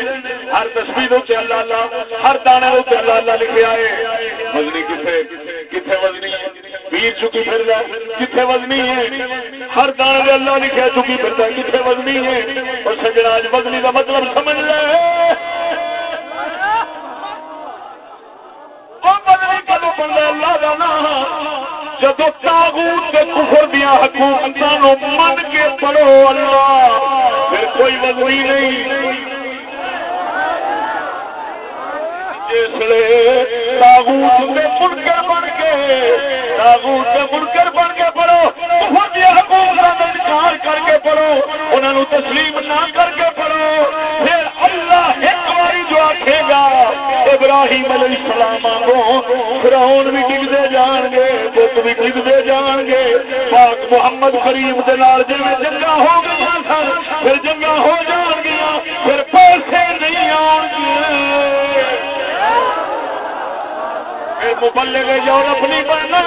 ہر تسبیح دے اللہ اللہ، ہر دانے دے اللہ اللہ لکھے آئے۔ وزنی کتنے کتنے وزنی؟ پیر چکی پھر کتنے وزنی ہے؟ ہر دانے دے اللہ لکھے چکی پھر کتنے وزنی ہے؟ اور سجنا اج وزنی کا مطلب سمجھ لے۔ جب تاغوت کے کفر دیا حکومت من کے پڑھو اللہ، پھر کوئی وزنی نہیں۔ تاغوت کے منکر بن کے، تاغوت کے منکر بن کے پڑھو۔ کفر دیا کا انکار کر کے پڑھو انہوں تسلیم نہ کر کے پڑھو۔ پھر اللہ جو آخے گا، ابراہیم علیہ السلام کو فراؤن بھی ڈگتے جان گے بت بھی ڈگتے جان گے پاک محمد کریم دے نال جی جنگا ہو گیا سن، پھر جنگا ہو جان گیا پھر پیسے نہیں آن گے مبلے گئے یورپ نہیں بننا،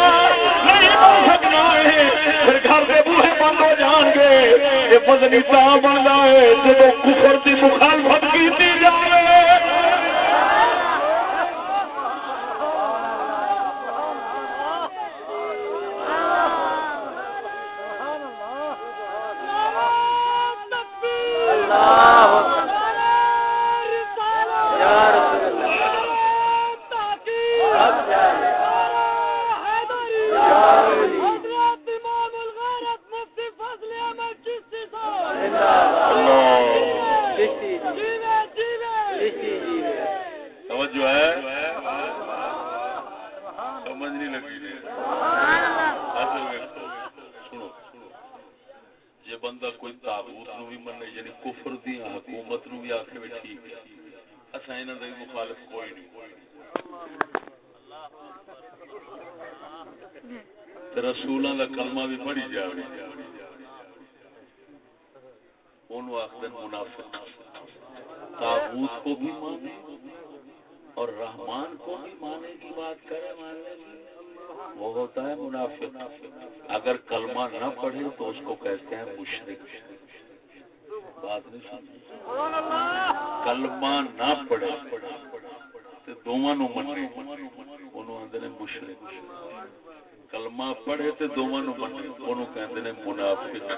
نہیں بن سکنا ہے پھر گھر کے بوہے بند ہو جان گے یہ مدنی تا بننا ہے جب کفر کی مخالفت کی جائے انہاں مخالف کوئی نہیں۔ تے رسولاں دا کلمہ بھی پڑھی جاوے اونوں آخدن منافق۔ کو بھی مانے اور رحمان کو بھی مانے کی بات کرے وہ ہوتا ہے منافق۔ اگر کلمہ نہ پڑھے تو اس کو کہتے ہیں مشرک۔ کلمہ نہ پڑھے تے دوواں نو منے، اونوں اندے نے مشرک کلمہ پڑھے تے دوواں نو منے، اونوں کہندے نے منافق۔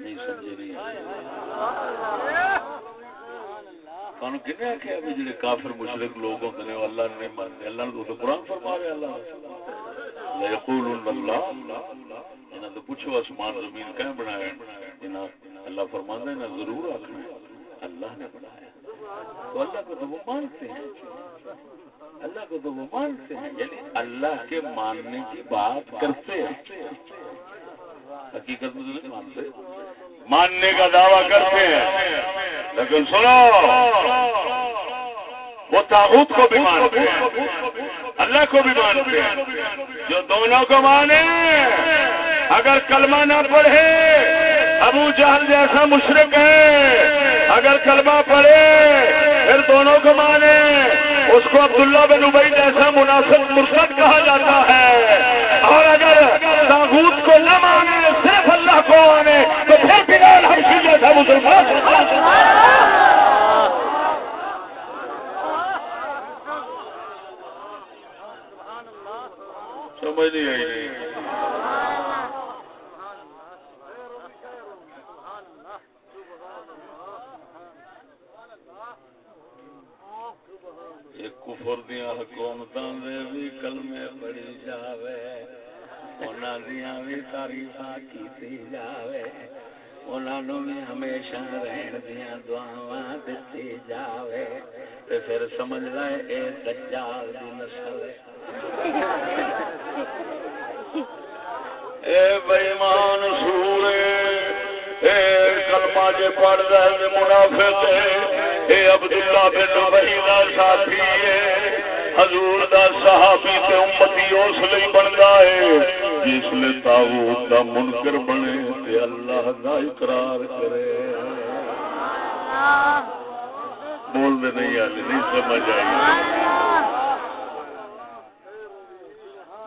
نہیں کافر مشرک لوگ ہوندے نے اللہ نے اللہ نے تو قرآن فرما رہے اللہ تو پوچھو آسمان زمین بنایا اللہ فرماندا ہے انہاں ضرور اللہ نے بنایا۔ اللہ کو تو وہ مانتے ہیں۔ یعنی اللہ کے ماننے کی بات کرتے ہیں۔ حقیقت مانتے۔ ماننے کا دعویٰ کرتے ہیں۔ لیکن سنو۔ وہ تاحت کو بھی مانتے ہیں۔ اللہ کو بھی مانتے ہیں۔ جو دونوں کو مانے، اگر کلمہ نہ پڑھے، ابو جہل جیسا مشرق ہے۔ اگر کلمہ پڑھے، پھر دونوں کو مانے۔ اس کو عبداللہ بن ابئی جیسا مناسب مرسد کہا جاتا ہے۔ اور اگر تاغوت کو نہ مانے، صرف اللہ کو مانے، تو پھر بلال حبشی جیسا مسلمان سمجھ نہیں آئی کفر دیا حکومت بھی کلمے پڑی جاوے انہوں دیا بھی تعریف کی جاوے۔ اولادوں میں ہمیشہ رہن دیا دعاواں دتی جاوے تے پھر سمجھ لے اے دجال دی نسل اے بے سورے، اے کلمہ جے پڑھ دے منافق اے عبداللہ بن ابی ساتھی ہے۔ حضور دا صحابی تے امتی اس لئی بندا ہے۔ جس لے تاغوت دا منکر بنے تے اللہ دا اقرار کرے. بول دے نہیں آلی نہیں سمجھ آئی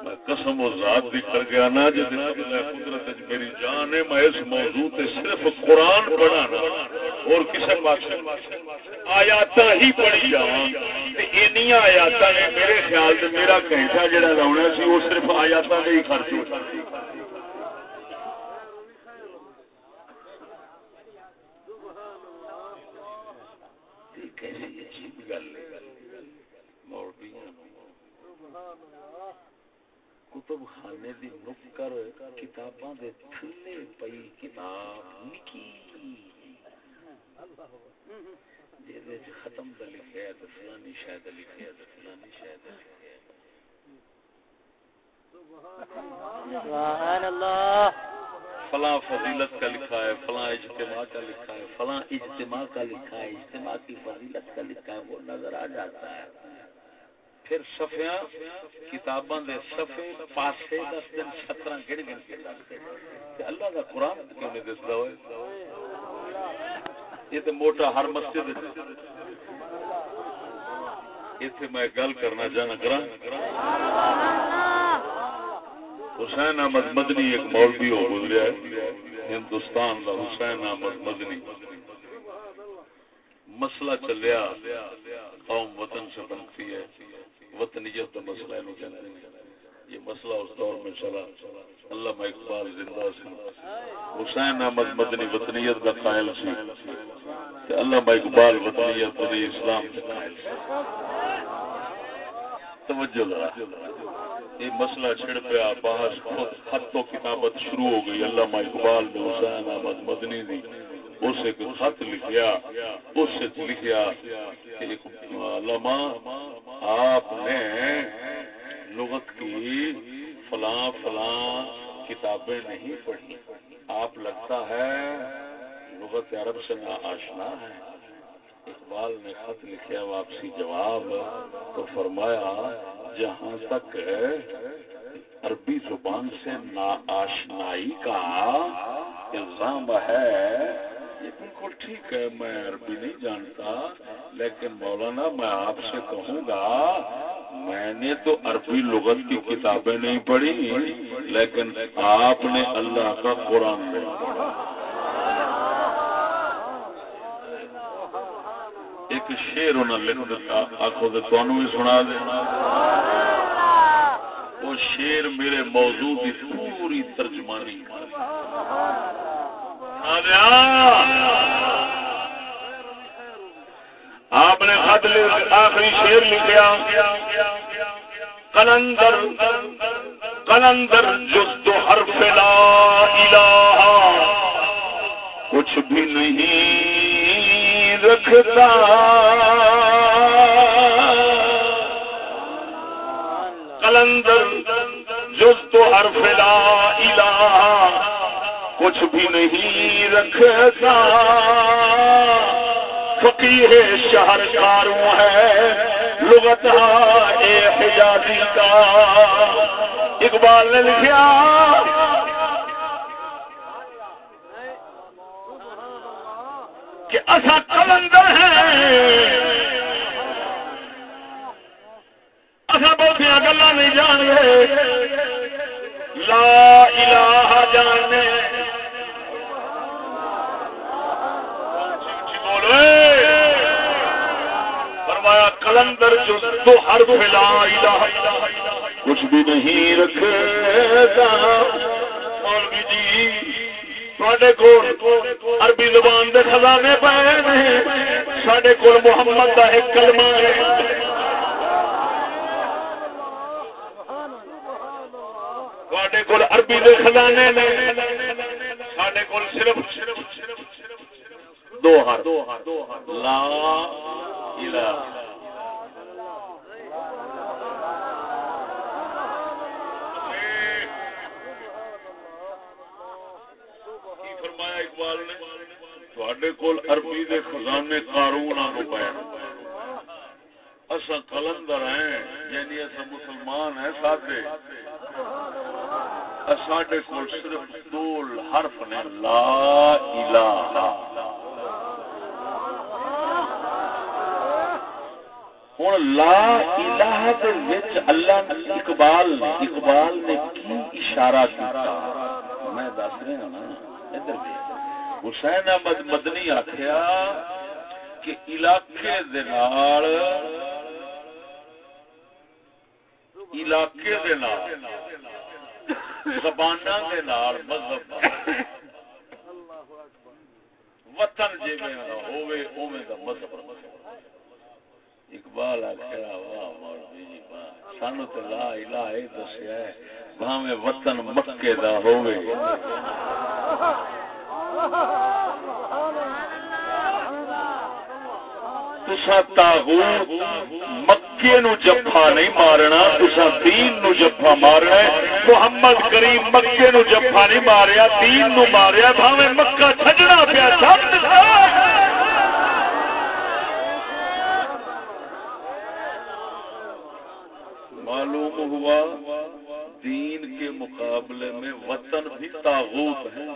میں قسم و ذات بھی کر گیا نا جی قدرت میری جان ہے، میں اس موضوع تے صرف قرآن پڑھانا اور کسی پاس آیات ہی پڑھی جا آیات نے میرے خیال سے میرا گھنٹہ جڑا لاؤنا سی، وہ صرف آیات میں ہی خرچ ہو کیسی عجیب گل ہے۔ مولویاں کتب خانے دی نکر کتاباں دے تھلے پئی کتاب نکی جے ختم دا لکھیا ہے تے فلانی شاید لکھیا ہے تے فلانی لکھیا ہے سبحان اللہ فلاں فضیلت کا لکھا ہے فلاں اجتماع کا لکھا ہے فلاں اجتماع کا لکھا ہے اجتماع کی فضیلت کا لکھا ہے وہ نظر آ جاتا ہے پھر سفیاں کتاباں دے صفے پاسے دس دن سترہ گن گن کے تے اللہ دا قرآن کیوں نہیں دسدا ہوئے؟ یہ تے موٹا ہر مسجد ایتھے میں گل کرنا چاہنا کراں۔ حسین احمد مدنی ایک مولوی ہو گزریا ہے، ہندوستان دا حسین احمد مدنی۔ مسئلہ چلیا، قوم وطن سے بنتی ہے۔ وطنیت کا مسئلہ ہے کہتے ہیں یہ مسئلہ اس دور میں چلا۔ اللہ اقبال زندہ سی۔ حسین احمد مدنی وطنیت کا قائل سی۔ اللہ اقبال وطنیت بنی اسلام کا قائل سی۔ توجہ ذرا۔ یہ مسئلہ چھڑ پیا، بحث خط و کتابت شروع ہو گئی۔ اللہ اقبال نے حسین احمد مدنی دی۔ اس ایک خط لکھیا، اس سے لکھیا کہ علماء، آپ نے لغت کی فلاں فلاں کتابیں نہیں پڑھی۔ آپ لگتا ہے لغت عرب سے نہ آشنا ہے۔ اقبال نے خط لکھا واپسی جواب تو فرمایا، جہاں تک عربی زبان سے نا آشنائی کا الزام ہے یہ ٹھیک ہے، میں عربی نہیں جانتا، لیکن مولانا میں آپ سے کہوں گا، میں نے تو عربی لغت کی کتابیں نہیں پڑھی، لیکن آپ نے اللہ کا قرآن پڑھا۔ ایک شیر انہوں نے لکھ آخو تو تمہوں بھی سنا دینا وہ شیر میرے موضوع کی پوری ترجمانی۔ آپ نے خط آخری شیر لکھا کلندر کلندر جس تو ہر فلا الہ۔ کچھ بھی نہیں رکھتا۔ کلندر جس تو ہر فلا الہ۔ کچھ بھی نہیں رکھتا۔ فقیر شہر کاروں ہے، لغت اے حجازی کا۔ اقبال نے لکھا کہ اصا کلندر ہیں۔ اصا بہت گلا نہیں جان گے لا الہ جانے۔ فرمایا، کلندر جو تو ہر فلا کچھ بھی نہیں رکھے مولوی جی سڈے کول عربی زبان دے خزانے پے سڈے کول محمد کا ایک کلمہ ہے۔ سڈے کول عربی دے خزانے نے۔ سڈے کول صرف صرف دو ہر۔ لا الہ۔ فرمایا اقبال نے؟ تھوڑے کول عربی دے خزانے قارون آ پے۔ اصا کلندر ہیں یعنی اصا مسلمان ہیں سادے۔ ساڈے کول صرف دو حرف نے، لا الہ۔ ہوں لا الہ دے وچ اللہ نے اقبال نے اقبال نے کی اشارہ کیتا؟ میں دس رہا نا ادھر حسین احمد مدنی آخیا کہ علاقے دے نال علاقے دے نال زباناں دے نال مذہب وطن جی میں ہوے اوویں دا مذہب اقبال آخیا واہ مولوی جی واہ۔ سانو تے لا الہ اے دسیا ہے، بھاویں وطن مکے دا ہوے تسا تاغوت مکے نو جفا نہیں مارنا تسا دین نو جفا مارنا محمد کریم مکے نو جفا نہیں ماریا، دین نو ماریا، بھاویں مکہ چھڈنا پیا، چھڈ معلوم ہوا دین کے مقابلے میں وطن بھی تاغوت ہے۔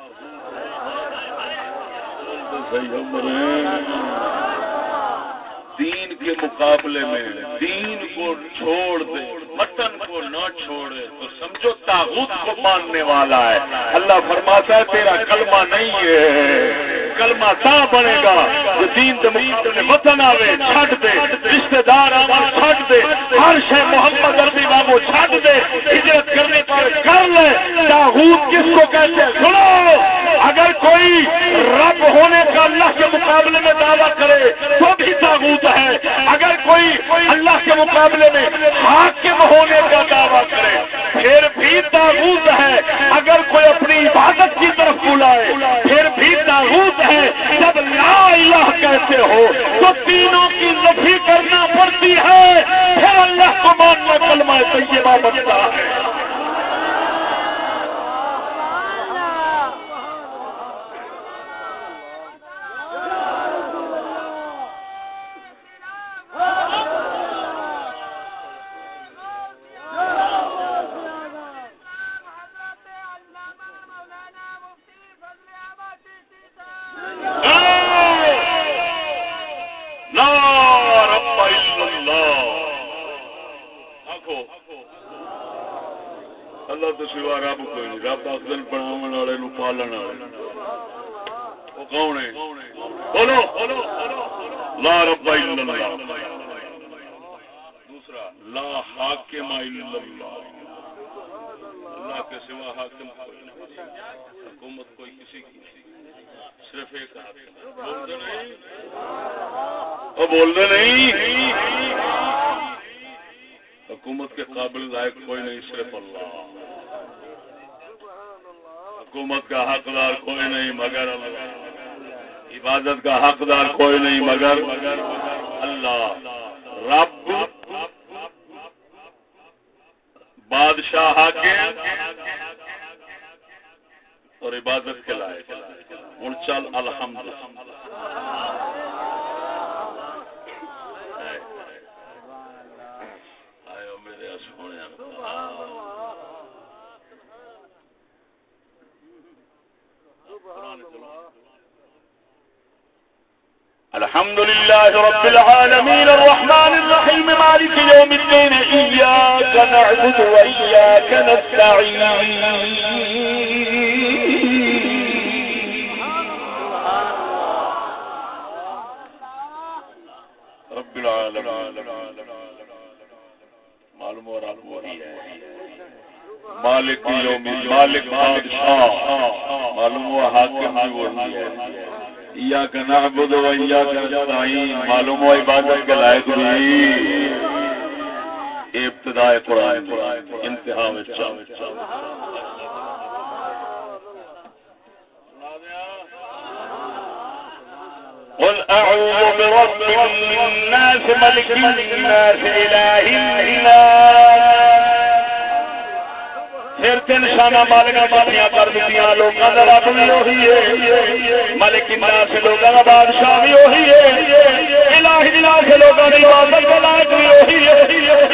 دین کے مقابلے میں دین کو چھوڑ دے، وطن کو نہ چھوڑے، تو سمجھو تاغوت کو ماننے والا ہے۔ اللہ فرماتا ہے، تیرا کلمہ نہیں ہے۔ کلمہ تا بنے گا جو دین دے وطن آوے چھٹ دے رشتہ دار آوے چھٹ دے، ہر شے محمد عربی بابو چھٹ دے، ہجرت کرنے پر کر لے، تاغوت کس کو کہتے ہیں؟ سنو، اگر کوئی رب ہونے کا اللہ کے مقابلے میں دعویٰ کرے تو بھی تاغوت ہے۔ اگر کوئی اللہ کے مقابلے میں حاکم ہونے کا دعویٰ کرے، پھر بھی تاغوت ہے۔ اگر کوئی اپنی عبادت کی طرف بلائے، پھر بھی ہے۔ جب لا الہ کہتے ہو، تو تینوں کی نفی کرنا پڑتی ہے۔ پھر اللہ کو ماننا کلمہ طیبہ بنتا ہے۔ سوا رب کوئی نہیں رب آخر بنا والے پالن والے لا اللہ دوسرا لا حاکم اللہ کے سوا حاکم حکومت کوئی کسی کی صرف ایک حاکم بولتے نہیں حکومت کے قابل لائق کوئی نہیں صرف اللہ حکومت کا حقدار کوئی نہیں، مگر عبادت کا حقدار کوئی نہیں، مگر اللہ۔ رب، بادشاہ اور عبادت کے لائے ہوں چل الحمد الحمد لله رب العالمين، الرحمن الرحيم، مالك يوم الدين، إياك نعبد وإياك نستعين. رب العالمين. معلوم ورعالم ورعالم مالك يوم مالك بادشاء معلوم وحاكم بورد یا کا نعبد و یا کا معلوم ہو عبادت کے لائق بھی. ابتداء قران انتہا وچا قل اعوذ برب الناس، ملك الناس الہ الناس. پھر تین شانہ مالک مالیاں کر دیا لوگوں کا رب بھی وہی ہے۔ ملک ملا سے لوگوں کا بادشاہ بھی وہی ہے۔ الہی دلا سے لوگوں کی عبادت کا لائق بھی وہی ہے۔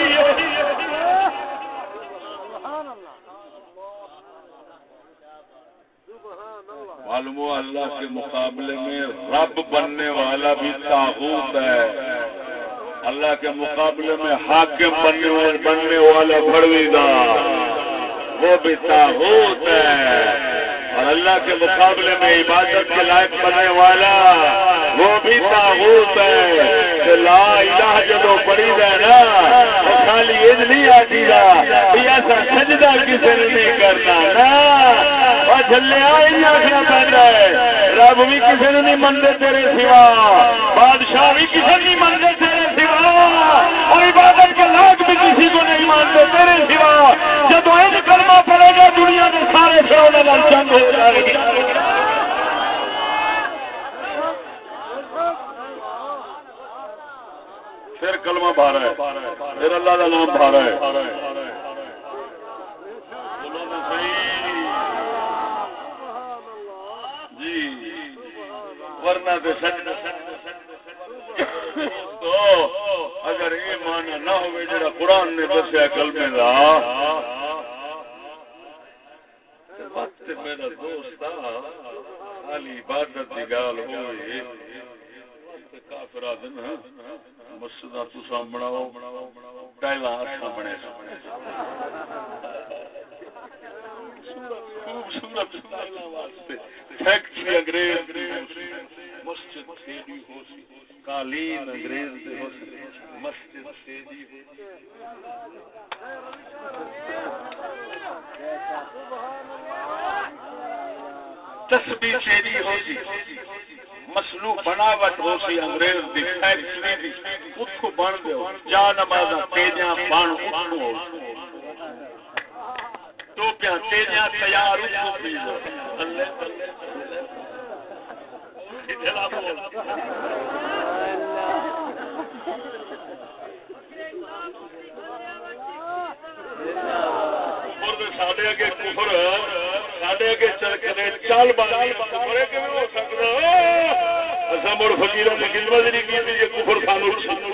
معلوم ہو اللہ کے مقابلے میں رب بننے والا بھی تاغوت ہے۔ اللہ کے مقابلے میں حاکم بننے والا بڑوی دار وہ بھی تاغوت ہے۔ اور اللہ کے مقابلے میں عبادت کے لائق بننے والا وہ بھی تاغوت ہے۔ کہ لا الہ جدو پڑی جائے نا وہ خالی یہ نہیں آتی گا ایسا سجدہ کسی نے نہیں کرنا نا۔ اور جھلے آئی آخنا پہنا ہے۔ رب بھی کسی نے نہیں منتے تیرے سوا۔ بادشاہ بھی کسی نہیں منتے تیرے سوا۔ اور عبادت کے لائق بھی کسی کو نہیں مانتے تیرے سوا۔ جب ایک کلمہ پڑے گا، دنیا کے سارے چند ہو جائے گی۔ پھر کلمہ بھارا ہے۔ پھر اللہ کا نام بھارا ہے۔ جی۔ ورنہ اگر یہ مانا نہ ہوئے جڑا قرآن نے دسیا کلمے کا وقت میرا دوست خالی عبادت کی گال ہوئی کافر دن مسجد تسا بناؤ پہلا بنے خوبصورت فیکٹری انگریز مسجد قالین انگریز مسجد تسبیح تیری ہو سی مسلو بناوٹ ہو سی انگریز دی فیکٹری دی اتھو بن دیو جا نمازا تیجاں بن اتھو ہو ٹوپیاں تیجاں تیار اتھو پیزو اللہ سڈے اگے کفر سڈے اگے چل کے چل بال ہو سکتا اصا مڑ فکیر کی خدمت نہیں کی کفر سانو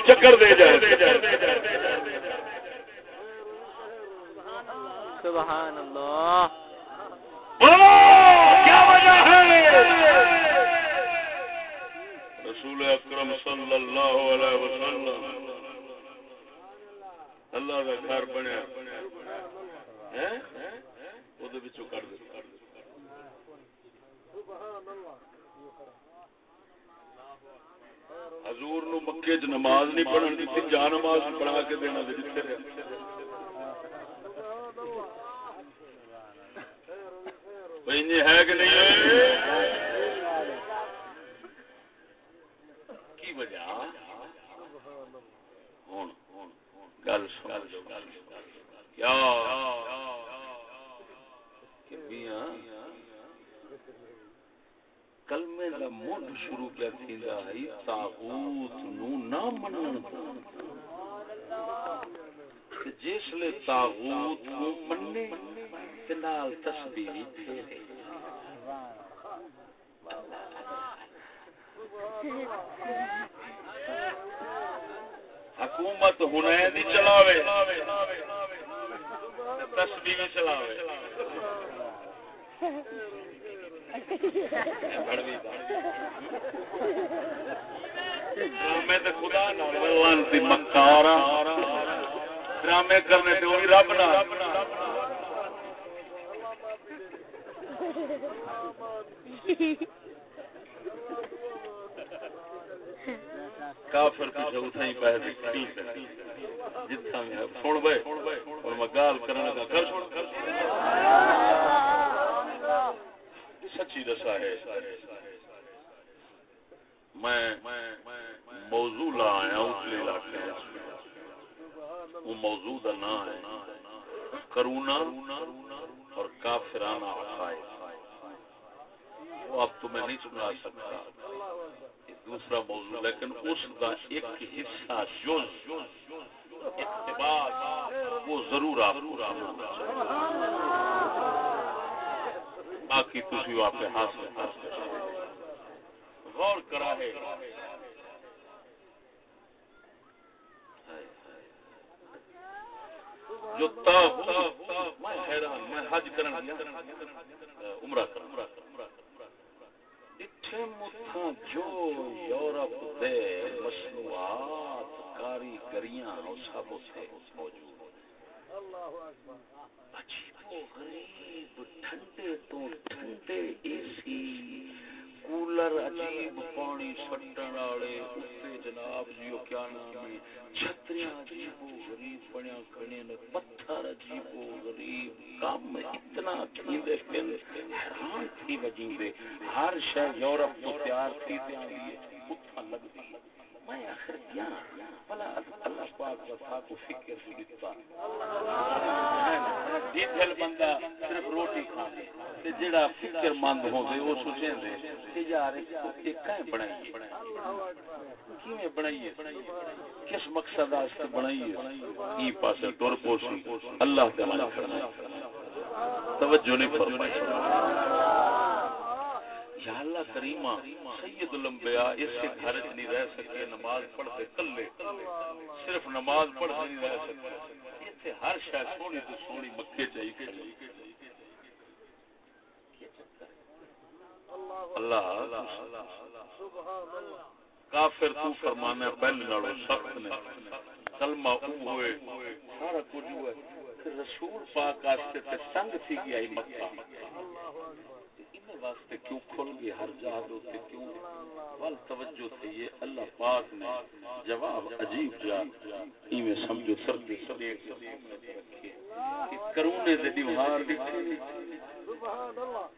چکر دے جائے۔ سبحان اللہ کیا وجہ ہے رسول اکرم صلی اللہ علیہ وسلم. اللہ کا گھر بنیا. کر حضور نو مکے چ نماز نہیں پڑھن دیتی جا نماز پڑھا کے دینا جتنے ہے کہ نہیں؟ وجہ گل کیا کلمے دا مڈ شروع کیا تھیندا ہے تاغوت نو نہ منن تے جس لے تاغوت کو مننے تے نال تسبیح پھیرے حکومت ہنین دی چلاوے۔ تسبیح چلاوے۔ ڈرامے خدا لانتی مکارا ڈرامے کرنے تو وہی رب نہ کافر پیچھے اٹھائی پیسے ٹھیک ہے جتنا بھی ہے سن بے اور میں گال کرنے کا کر۔ سچی دسا ہے، میں موضوع لا آیا اس لیے علاقے وہ موضوع کا نام ہے، کرونا اور کافرانہ عقائد۔ وہ اب تو میں نہیں سنا سکتا۔ دوسرا موضوع لیکن اس کا ایک حصہ جز، اقتباس، وہ ضرور آپ باقی تھی آپ کے ہاتھ سے غور کرا ہے۔ جو تا میں حیران، میں حج کرن گیا۔ عمرہ کرن اتھے متھاں جو یورپ دے مصنوعات کاریگریاں او سب اتھے موجود اللہ اکبر۔ عجیب و غریب ٹھنڈے تو ٹھنڈے اے سی۔ کولر عجیب پانی سٹن والے اتنے جناب جی کیا نام ہے؟ چھتریاں عجیب و غریب بنیا کھڑے نے، پتھر عجیب و غریب، کام اتنا کھیندے پھر حیران تھی وجیبے ہر شے یورپ تو تیار تھی تیار لیے اتھا لگ دی میں آخر کیا؟ بلا اللہ پاک وفا کو فکر دیتا جی دل بندہ صرف روٹی کھانے تے جڑا فکر مند ہو دے وہ سوچیں دے کہ یار یہ کہیں بنائی کیویں بنائی کس مقصد واسطے بنائی ای پاسے ٹر پوسی۔ اللہ تعالی کرنا توجہ نہیں فرمائی۔ یا اللہ کریمہ، سید الانبیاء اس سے گھر نہیں رہ سکے، نماز پڑھتے کلے، صرف نماز پڑھتے نہیں رہ سکتے تے ہر شاید سونی تو سونی مکے چاہیے اللہ کافر تو فرمانا پہلے نالو سخت نے۔ کلمہ او ہوئے، سارا کچھ ہوئے۔ رسول پاک واسطے تے سنگ سی گیا مکہ۔ اللہ اکبر واسطے کیوں کھل گئے ہر جہاں ہوتے کیوں ول توجہ تھی یہ اللہ پاک نے جواب عجیب جا ایویں سمجھو سردی سردی کرونے دے دیوار لکھے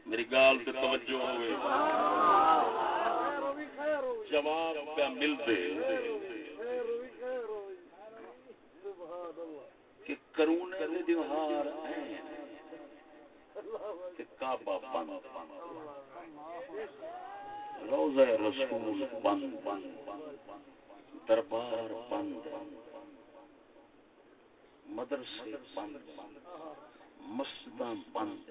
میری گال تے توجہ ہوئے۔ جواب پہ مل دے۔ کہ کرونے دے دیوار ہیں۔ کعبہ بند، روزہ رسول بند، دربار بند، مدرسے بند مسجد بند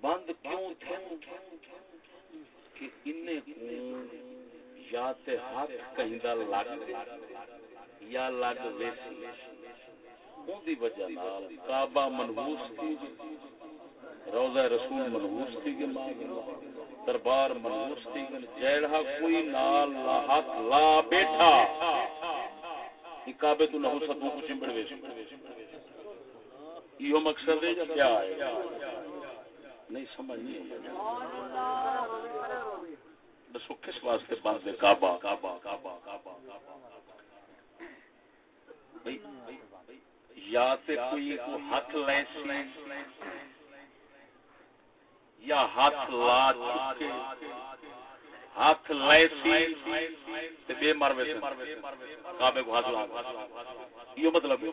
بند کیوں تھے؟ کہ انہیں یا تے ہاتھ کہیں لگ یا لگ ویسی۔ دی وجہ نال کعبہ منحوس تھی۔ روزہ رسول منحوس تھی کہ دربار منحوس تھی جیڑا کوئی نال لا ہاتھ لا بیٹھا۔ کعبے تو نحوس تو کچھ چمبڑ ویس۔ یہ مقصد ہے کیا ہے؟ نہیں سمجھ نہیں دسو کس واسطے بند ہے کعبہ کعبہ کعبہ کعبہ؟ یا تے کوئی کو ہاتھ لے سی یا ہاتھ لا چکے ہاتھ لے سی تے بے مر وے کعبے کو مطلب ہاتھ لا یہ مطلب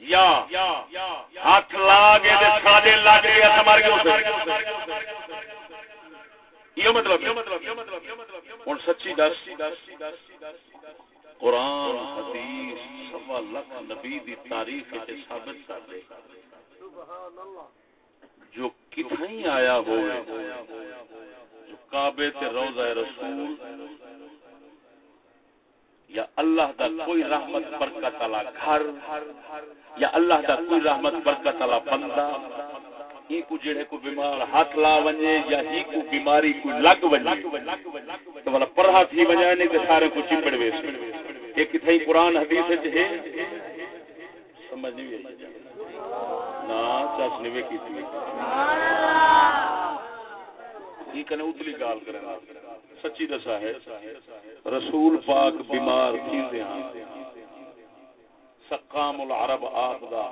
یہ یا ہاتھ لا گے تے سادے لگ گئے ہمارے کو یہ مطلب یہ سچی دس۔ قرآن، حدیث، سوا لکھ نبی دی تاریخ تے ثابت کر دے۔ جو کتھیں آیا ہوئے، جو کعبے تے روضہ رسول یا اللہ دا کوئی رحمت، برکت والا گھر یا اللہ دا کوئی رحمت، برکت والا بندہ ہی کو جڑے کو بیمار ہاتھ لا ونجے یا ہی کو بیماری کو لگ ونجے۔ تو والا پرہا تھی ونجے نے تے سارے کو چپڑ ویس۔ یہ کتھائی قرآن حدیث ہے؟ سمجھ نہیں آئی۔ نا چاس نے کی تھی۔ یہ کنے اتلی گال کریں سچی دسا ہے، رسول پاک بیمار تھی دے ہاں۔ سقام العرب آپ دا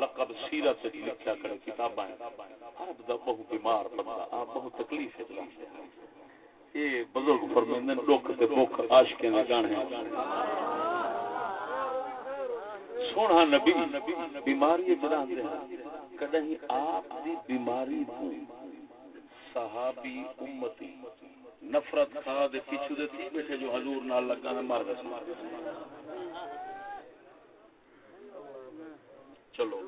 لقب سیرت لکھا کرے کتاباں عرب دا بہت بیمار بندہ. آپ بہت تکلیف ہے یہ بزرگ فرمیندے ڈوک تے بوک عاشقیں دے گانے سونا نبی بیماری جڑا دے. کدی آپ دی بیماری تو صحابی امتی نفرت کھا دے کچھ دے تھی بیٹھے جو حضور نال لگا مر دس چلو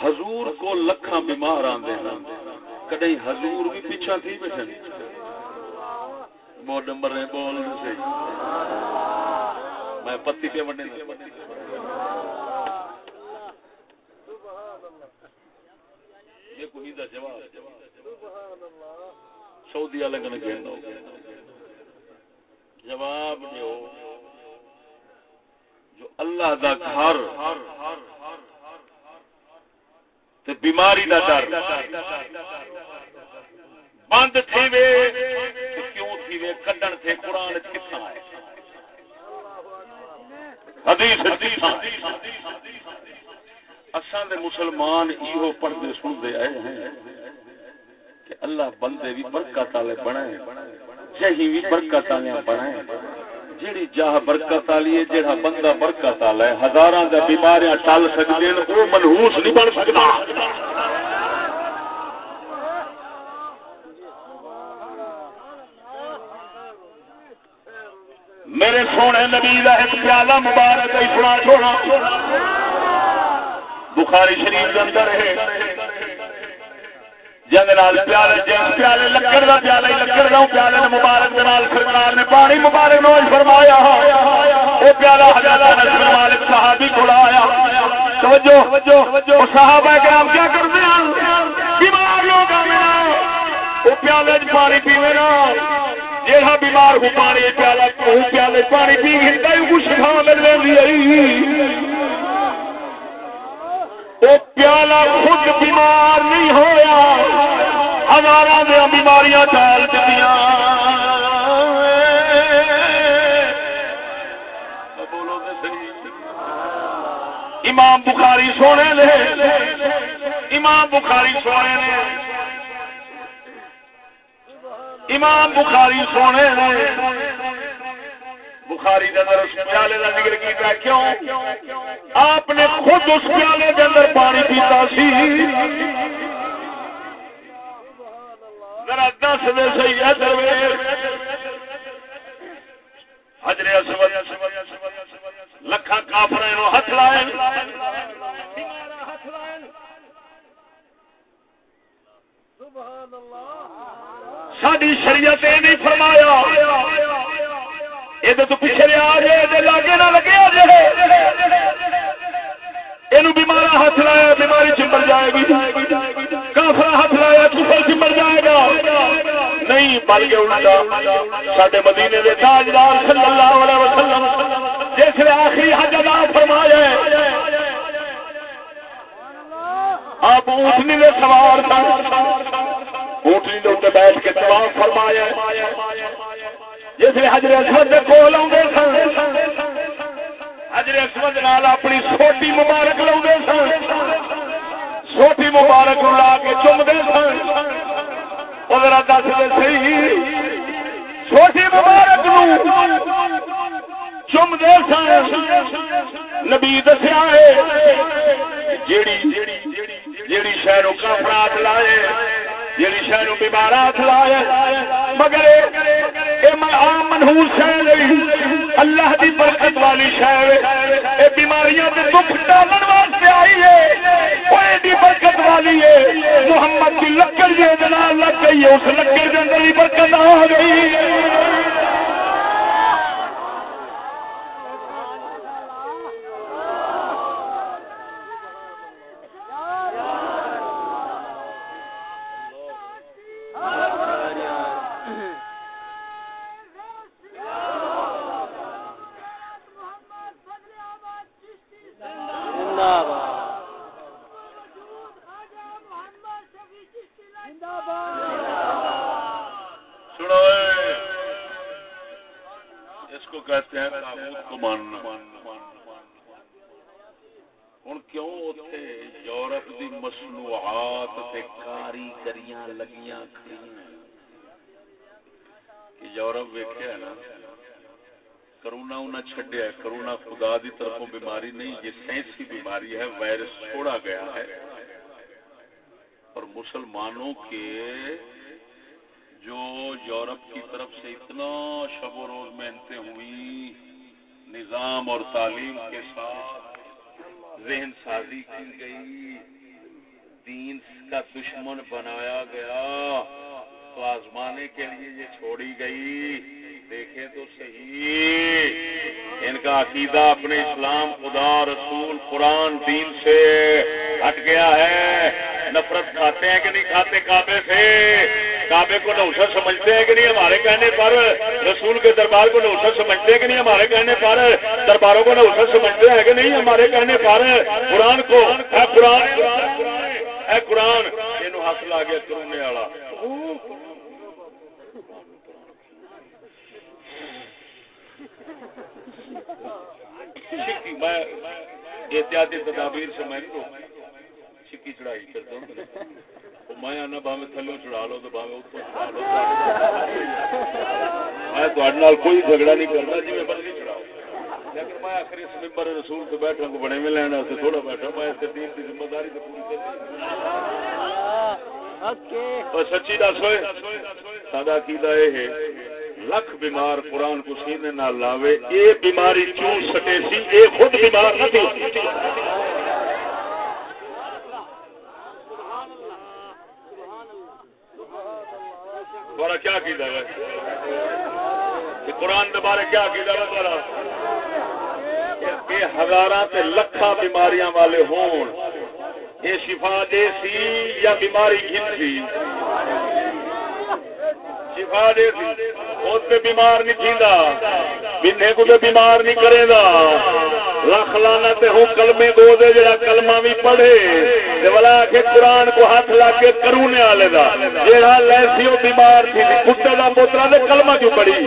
حضور کو لکھاں بیمار آندے ہیں۔ کدی حضور بھی پیچھا تھی بیٹھے بول نمبر نے بول سے میں پتی پہ وڈے یہ کوئی دا جواب۔ سعودی والے کنے کہنا جواب دیو۔ جو اللہ دا گھر۔ تے بیماری دا ڈر۔ بند تھی وے کیوں تھی وے؟ کڈن تھے، قرآن کتنا ہے حدیث اساں دے مسلمان ایہو پڑھدے سنتے آئے ہیں کہ اللہ بندے بھی برکت والے بنائے جہی بھی برکت والے بنائے جیڑی جاہ برکت والی ہے، جیڑا بندہ برکت والا ہے، ہزاراں دے بیماریاں ٹل سکدے ہیں، او منحوس نہیں بن سکدا میرے سونے نبی دا ایک پیالہ مبارک ہے سنا چھوڑا۔ بخاری شریف کے اندر ہے۔ پیالے پیالے لکڑ پیالہ لکڑ پیالے نے مبارک سرکار نے پانی مبارک فرمایا۔ پیالہ مالک صحابی کو آیا۔ توجہ صحابہ کرام کیا کرتے ہیں؟ بیمار لوگ وہ پیالے پانی پیوے نا۔ جہاں بیمار ہو پانی پیالہ پیالے پانی پی گئے کچھ شفا مل رہی وہ پیالہ خود بیمار نہیں ہوا ہزار دیا بیماریاں ڈال دیا امام بخاری سونے لے امام بخاری سونے لے امام بخاری سونے لے بخاری اندر اس پیالے کا ذکر کیا کیوں؟ آپ نے خود اس پیالے کے اندر پانی پیتا سی۔ ذرا دس دے سی ادھر حجر لکھا کافر ہاتھ لائے ساری شریعت نہیں فرمایا۔ یہ تو پیچھے آ جائے لاگے نہ لگے آ جائے۔ یہ بیمارا ہاتھ لایا، بیماری چمبر جائے گی۔ کافرا ہاتھ لایا، کفر چمبر جائے گا۔ نہیں بل کے الٹا سڈے مدینے کے تاجدار صلی اللہ علیہ وسلم، جس نے آخری حج ادا فرمایا آپ اونٹنی میں سوار تھا اونٹنی کے اتنے بیٹھ کے سوار فرمایا جس نے حجر اسمد کول آدھے سن حجر اسمد نال اپنی سوٹی مبارک لا سن، سوٹی مبارک لا کے چومتے سن۔ وہ دس دے سی چھوٹی مبارک چومتے سن۔ نبی دسیا ہے، جیڑی جیڑی شہروں کا اپرادھ لائے، جیڑی شہروں بیمارات لائے، مگر عام منہور اللہ دی برکت والی شہر اے بیماریاں تے دکھ ڈالن واسطے آئی ہے۔ کوئی دی برکت والی ہے۔ محمد دی لکڑ دے نال لگ گئی ہے۔ اس لکڑ دے اندر ہی برکت آ گئی۔ انہیں چھڈیا ہے، کرونا خدا دی طرفوں بیماری نہیں، یہ سینسی بیماری ہے، وائرس چھوڑا گیا ہے۔ اور مسلمانوں کے جو یورپ کی طرف سے اتنا شب و روز محنتیں ہوئی نظام اور تعلیم کے ساتھ ذہن سازی کی گئی، دین کا دشمن بنایا گیا، تو آزمانے کے لیے یہ چھوڑی گئی۔ دیکھے تو صحیح۔ ان کا عقیدہ اپنے اسلام، خدا، رسول، قرآن، دین سے ہٹ گیا ہے۔ نفرت کھاتے ہیں کہ نہیں کھاتے؟ کعبے سے۔ کعبے کو نوسر سمجھتے ہیں کہ نہیں؟ ہمارے کہنے پر۔ رسول کے دربار کو نوسر سمجھتے ہیں کہ نہیں؟ ہمارے کہنے پر۔ درباروں کو نوسر سمجھتے ہیں کہ نہیں؟ ہمارے کہنے پر۔ قرآن کو۔ اے قرآن! اے قرآن! یہ حاصل آ گیا کرونے والا۔ میں احتیاطی تدابیر سے میں چکی چڑھائی کرتا ہوں میں آنا باوے تھلو چڑھا لو تو باوے اتوں چڑھا لو۔ میں کوئی جھگڑا نہیں کرتا جی میں مرضی چڑھاؤ لیکن میں آخر اس ممبر رسول سے بیٹھا کو بڑے میں لینا سے تھوڑا بیٹھا میں اس دین کی ذمہ داری پوری سچی دس ہوئے سادہ عقیدہ یہ ہے لکھ بیمار قرآن کو سینے نہ لاوے، اے بیماری کیوں سٹے سی؟ اے خود بیمار نہ تھی۔ تھوڑا کیا کی ہے؟ قرآن کے بارے کیا کی ہے تھوڑا یہ ہزار لکھا بیماریاں والے ہون۔ یہ شفا دے سی یا بیماری گھن سی؟ شفا دے سی خود بیمار نہیں تھیندا بنے کو تے بیمار نہیں کرے گا لکھ لانا تے ہوں کلمے گو دے جڑا کلمہ بھی پڑھے۔ تے والا کہ قرآن کو ہاتھ لا کے کرونے والے دا۔ جڑا لیسی او بیمار تھی، کتے دا پوترا دے کلمہ کیوں پڑھی۔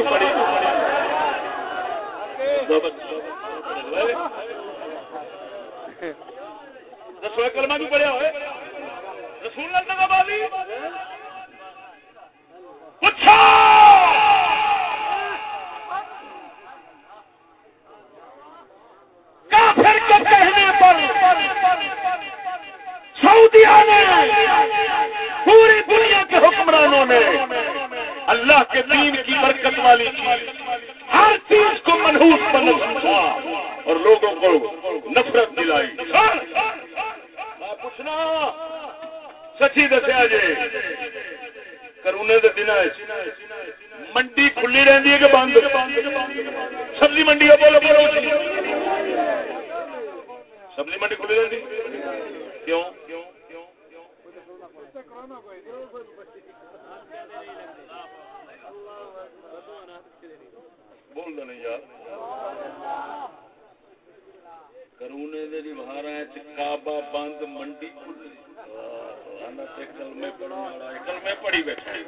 دسو کلمہ کیوں پڑھیا ہوئے۔ رسول اللہ کا بازی۔ پوچھو کافر کے کہنے پر سعودیہ نے پوری دنیا کے حکمرانوں نے اللہ کے دین کی برکت والی چیز ہر چیز کو منہوس بنا اور لوگوں کو نفرت دلائی پوچھنا سچی دسیا جی کرونے کے دن منڈی کھلی رہی ہے کہ بند؟ سبزی منڈی بولو بولو۔ سبزی منڈی کھلی رہی کیوں؟ بول دو نہیں یار۔ کرونے دے بہارا کعبہ بند، منڈی کھلی کلمے پڑھی بیٹھے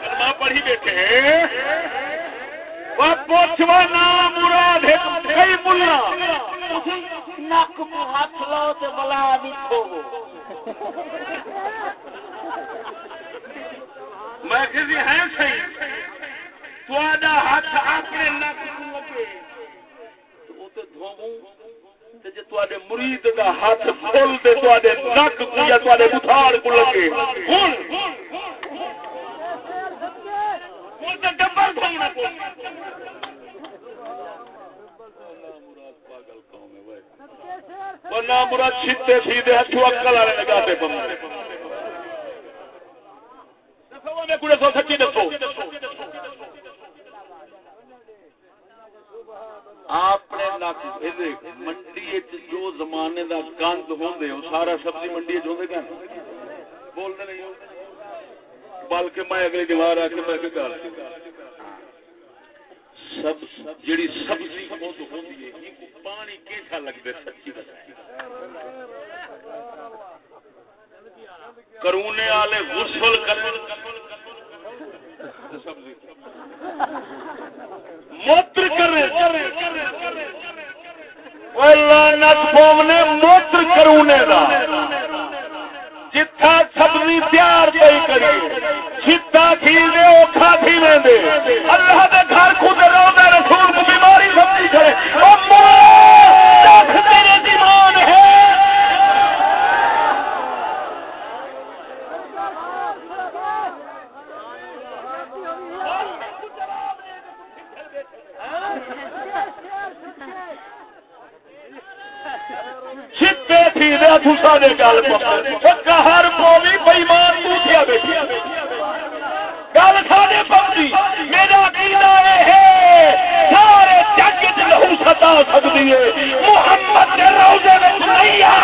کلمہ پڑھی بیٹھے وہ پوچھوا نا مراد ہے کئی ملا۔ نک ہاتھ لو تو بلا دکھو میں کسی جی، ہے صحیح۔ تو ہاتھ اپنے نک لگے۔ تو دھووں جی مرید کا ہاتھ فل دے نک کو یا بخار کو لگے؟ مراد سیدھے سیدھے ہاتھوں اکل والے لگاتے بندے۔ سچی دسو۔ اپنے منڈی جو زمانے دا گند ہوں سارا سبزی منڈی چاہتے بولنے نہیں بلکہ میں اگلی دیوار آ کے میں گل سب جڑی سبزی خود ہوندی ہے پانی کیسا لگتا ہے سچی کرونے والے غسل کرنے موتر کرے۔ موتر کرونے کا جتھا سبزی تیار پی کری۔ چیتا تھی دے، اوکھا تھی دے۔ اللہ دے گھر خود رو دے، رسول کو بیماری سبزی کرے تیرے تسا دے گل ہر پوی بےمان پوچھیا بیٹھیا گل سارے پکی میرا عقیدہ ہے، سارے جگ چ لہو ستا سکتی ہے۔ محمد کے روزے نہیں آ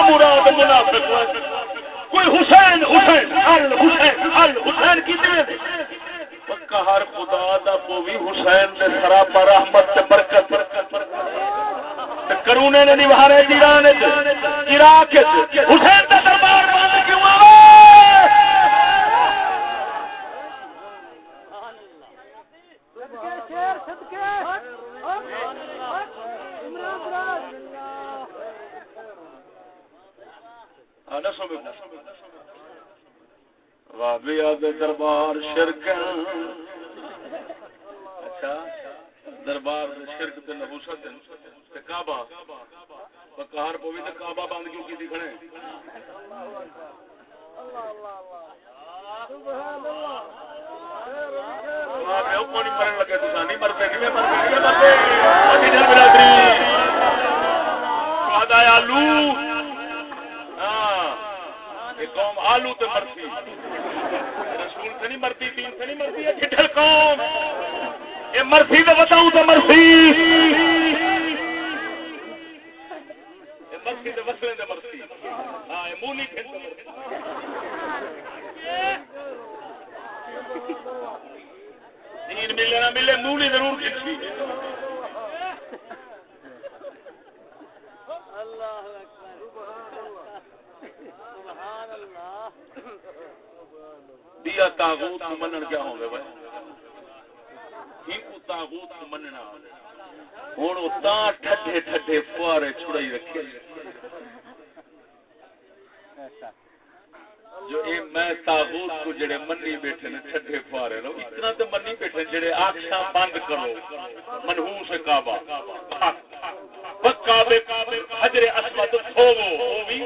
مراد منافق کوئی حسین حسین ال حسین ال پکا ہر خدا دا بھی حسین دے سراپا رحمت تے برکت۔ کرونے نے نبھارے جیران عراق حسین دا دربار شرک اچھا دربار شرک تے نبوست تے کعبہ؟ بکار پوی تے کعبہ بند کیوں کی دکھنے مرتے مرتے آلو۔ قوم آلو تے مرتی رسول سے نہیں مرتی، دین سے نہیں مرتی ہے کھٹل قوم۔ یہ مرسی تو بتاؤں تو مرسی مرسی تو وسلے تو مرسی ہاں یہ منہ نہیں دین ملے نہ ملے، منہ نہیں ضرور کھینچی۔ دیا تاغوت کو منن کیا ہوں گے بھائی؟ تاغوت کو مننا ہوں وہ ٹھڈے ٹھڈے فوارے چھڑائی رکھے۔ جو اے میں تاغوت کو جڑے منی بیٹھے نے ٹھڈے فوارے لو اتنا تو منی بیٹھے جڑے آخشاں بند کرو۔ منحوس کعبہ۔ کعبے حجر اسود کھوو وہ بھی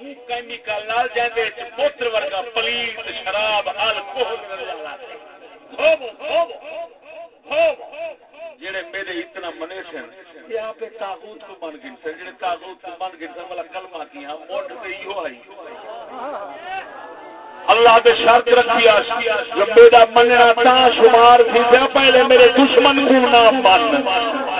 کیمیکل نال جاندے پوتر ورگا پلیت شراب الکوہل جڑے میرے اتنا منے سن یہاں پہ تاغوت کو بن گئے سن جڑے تاغوت کو بن گئے سن والا کلمہ کیا موڈ تے ایو آئی۔ اللہ دے شرط رکھی آسی جو میرا مننا تا شمار تھی پہلے میرے دشمن کو نہ بن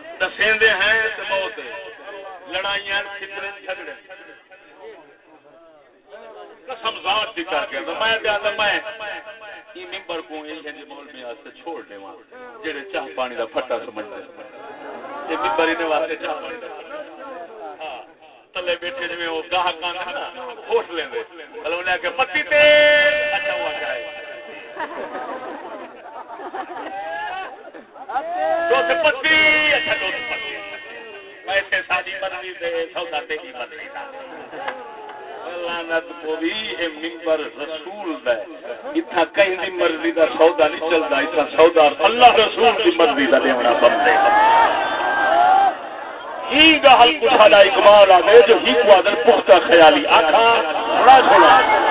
دسیں دے ہیں تو موت ہے۔ لڑائیاں کتنے جھگڑے۔ قسم ذات دی کر کے میں زیادہ میں۔ یہ ممبر کو یہ ہن جی مول میں واسطے چھوڑ دے وہاں، جڑے چاہ پانی دا پھٹا سمجھ دے یہ ممبر نے واسطے چاہ پانی دا ہاں، تلے بیٹھے جویں وہ گاہ کان نا، ہوٹ لیں دے بلوں نے کہ پتی تے اچھا ہوا جائے۔ ہے پتی اچھا پتی پیسے ساری مرضی دے، سودا تیری مرضی۔ دا لعنت پوی اے منبر رسول دا اتھا کہیں دی مرضی دا سودا نہیں چلدا اتھا سودا اللہ رسول دی مرضی دا دیونا بندے۔ ہی دا حل کو سالا اقبال آدھے جو ہی کو آدھر پختہ خیالی آکھا، بڑا سنا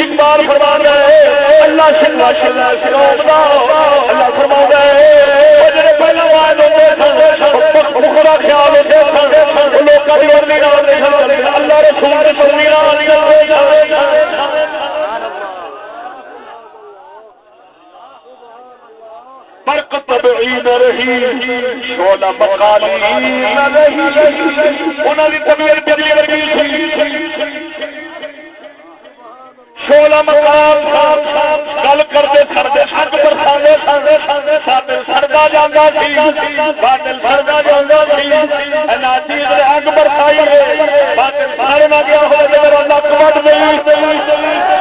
اقبال فرما ہے اللہ شلا شلا شلا اللہ فرما ہے پہلا خیال اللہ رسول برق طبعی نہ رہی شولا مقالی نہ رہی انہوں نے طبیعت بدلی ورگی سولہ مقام، گل کرتے کرتے اگ برسانے سردا سی بادل سردا جانا اگ برسائی بادل سارے نہ گیا ہو میرا لک گئی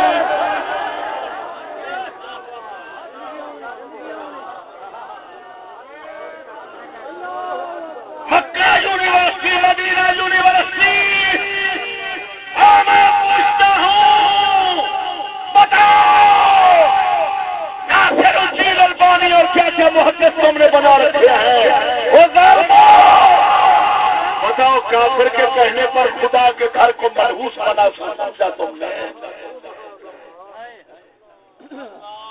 خدا گھر کو مرحوس بنا سمجھا تم نے۔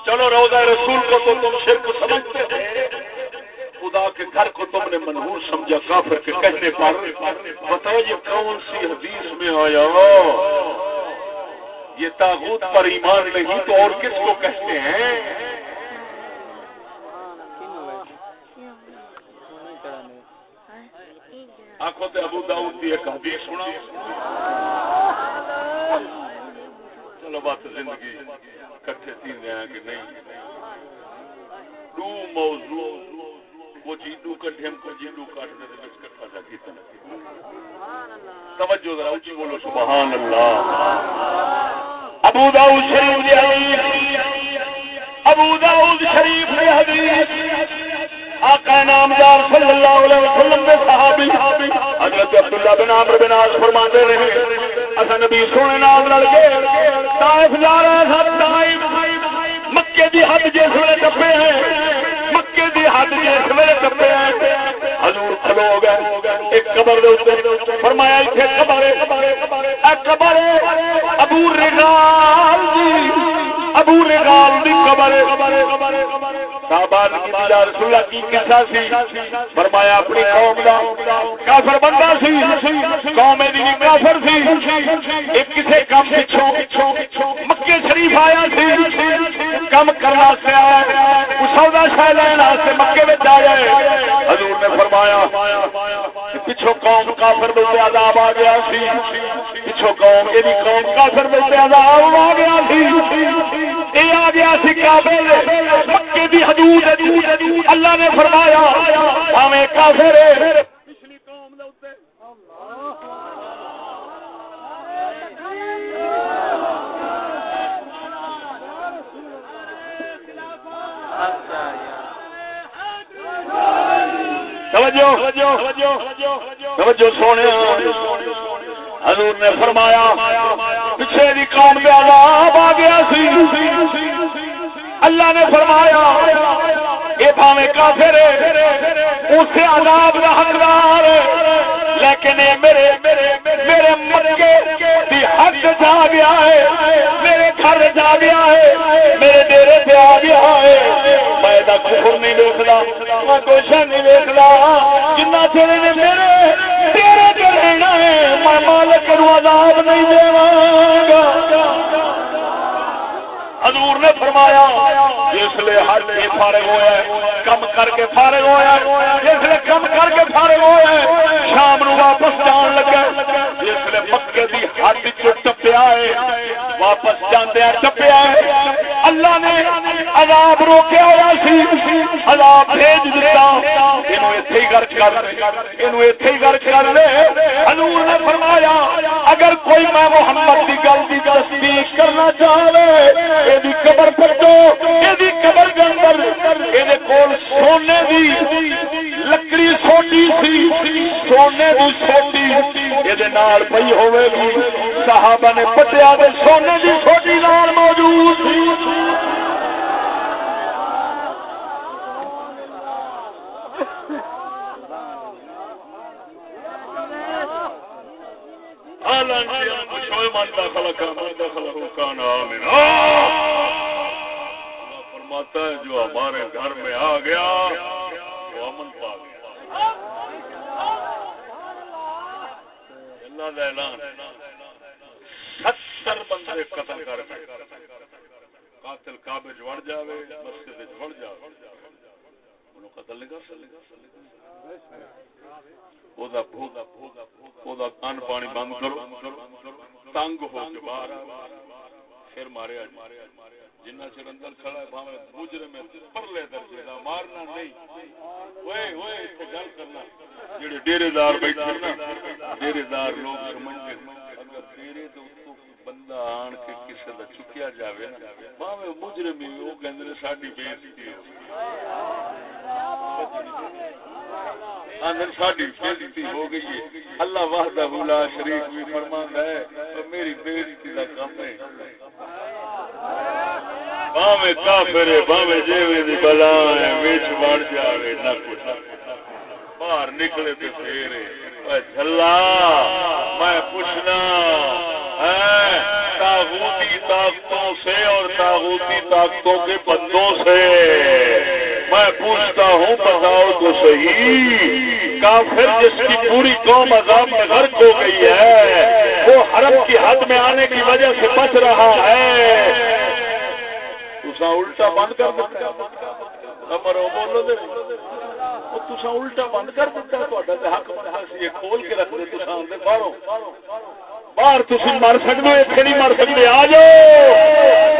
چلو روزہ رسول کو تو تم شرک سمجھتے ہیں۔ خدا کے گھر کو تم نے منہور سمجھا، کافر کے کہنے پر۔ بتاؤ یہ کون سی حدیث میں آیا؟ یہ تاغوت پر ایمان نہیں تو اور کس کو کہتے ہیں؟ آنکھوں سے ابو داؤد کی ایک حدیث سنا چلو بات زندگی کٹھے تین ہیں کہ نہیں۔ دو موضوع، وہ جیڈو کٹھے ہم کو جیڈو کاٹنے دے وچ کٹھا تھا کیتا توجہ ذرا اونچی بولو، سبحان اللہ۔ ابو داؤد شریف دی حدیث۔ ابو داؤد شریف دی حدیث۔ آقا نامدار صلی اللہ علیہ وسلم دے صحابی، حضرت عبداللہ بن عمرو بن عاص فرماتے رہے اسا نبی سونے نام لڑ کے طائف جا رہا تھا طائف مکے دی حد جس ویلے ٹپے ہیں، مکے دی حد جس ویلے ٹپے ہیں، حضور کھلو گئے، ایک قبر دے اوپر فرمایا ایتھے قبر ہے قبر ابو رغال دی۔ ابو رغال دی قبر۔ صحابہ نے یا رسول اللہ کی کیسا سی؟ فرمایا اپنی قوم دا کافر بندہ سی۔ قوم دی کافر سی۔ ایک کسے کام پچھوں مکے شریف آیا سی۔ کم کرنا سے آیا سودا شاہ لینا سے مکے میں آیا حضور نے فرمایا پچھو قوم کافر میں عذاب آ گیا سی۔ پچھو قوم یہ قوم کافر میں عذاب آ گیا سی۔ یہ آ گیا سی کافر مکے دی حدود اللہ نے فرمایا ہمیں کافر پچھلی قوم دے سونے حضور نے فرمایا پیچھے بھی قوم پہ عذاب آ گیا سی۔ اللہ نے فرمایا یہ پاوے کافر، اسے عذاب کا حقدار لیکن میرے میرے مکے دی حق جا گیا ہے۔ میرے گھر جا گیا ہے۔ میرے ڈیرے پہ آ گیا ہے۔ میں کفر نہیں دیکھتا، میں کچھ نہیں دیکھتا۔ جنا چر نے میرے مالک نو نہیں دے حضور نے فرمایا، جس لیے ہر چیز فارغ ہوا کم کر کے فارغ ہوا ہے۔ جس لیے کم کر کے فارغ ہوا شام نو واپس جان لگا دی ہڈ چ ٹپیا ہے، واپس جاندے ٹپیا ہے۔ اللہ نے عذاب روکیا ہوا سی عذاب بھیج دیتا۔ اینو ایتھے ہی غرق کر۔ اینو ایتھے ہی غرق کر لے۔ حضور نے فرمایا، اگر کوئی میں محمد دی گل دی تصدیق کرنا چاہے یہ قبر پٹو یہ قبر کے اندر یہ کول سونے دی لکڑی سوٹی سی۔ سونے دی سوٹی یہ نال پئی ہوے صحابہ نے پٹیا سونے دی سوٹی نال موجود سی۔ فرماتا ہے، جو ہمارے گھر میں آ گیا، وہ امن پا گیا۔ اللہ اعلان ستر بندے قتل کر قاتل کعبے وڑ جاوے، مسجد وڑ جاوے۔ انہوں قتل نہیں کر سکتے۔ او دا ان پانی بند کرو۔ تنگ ہو کے باہر پھر مارے جنہ چر اندر کھڑا ہے بھاوے پرلے درجے دا، مارنا نہیں۔ اوئے اوئے گل کرنا۔ جڑے ڈیرے دار بیٹھے نا، ڈیرے دار لوگ سمجھتے اگر ڈیرے تو بندہ آن کے کسے دا چکیا جاوے نا بھاوے مجرم ہی وہ کہندے نے ساڈی بے عزتی ہو گئی ہے۔ اللہ وحدہ لا شریف بھی فرماندا ہے میری بے عزتی دا کام ہے۔ باویں کافر ہے باویں جیویں دی بلا ہے وچ بڑ جاوے، نہ کچھ۔ باہر نکلے تے پھر اے جھلا، میں پوچھنا تاغوتی طاقتوں سے اور تاغوتی طاقتوں کے بندوں سے۔ میں پوچھتا ہوں، بتاؤ تو صحیح، کافر جس کی پوری قوم عذاب میں غرق ہو گئی ہے، وہ حرم کی حد میں آنے کی وجہ سے بچ رہا ہے۔ تسا الٹا بند کر دیا مرو بولو دے۔ تسا الٹا بند کر دیتا حق بنتا سی کھول کے رکھ دے تسا آدھے باہروں۔ باہر تھی مر سکتے اتنے نہیں مر سکتے آ جاؤ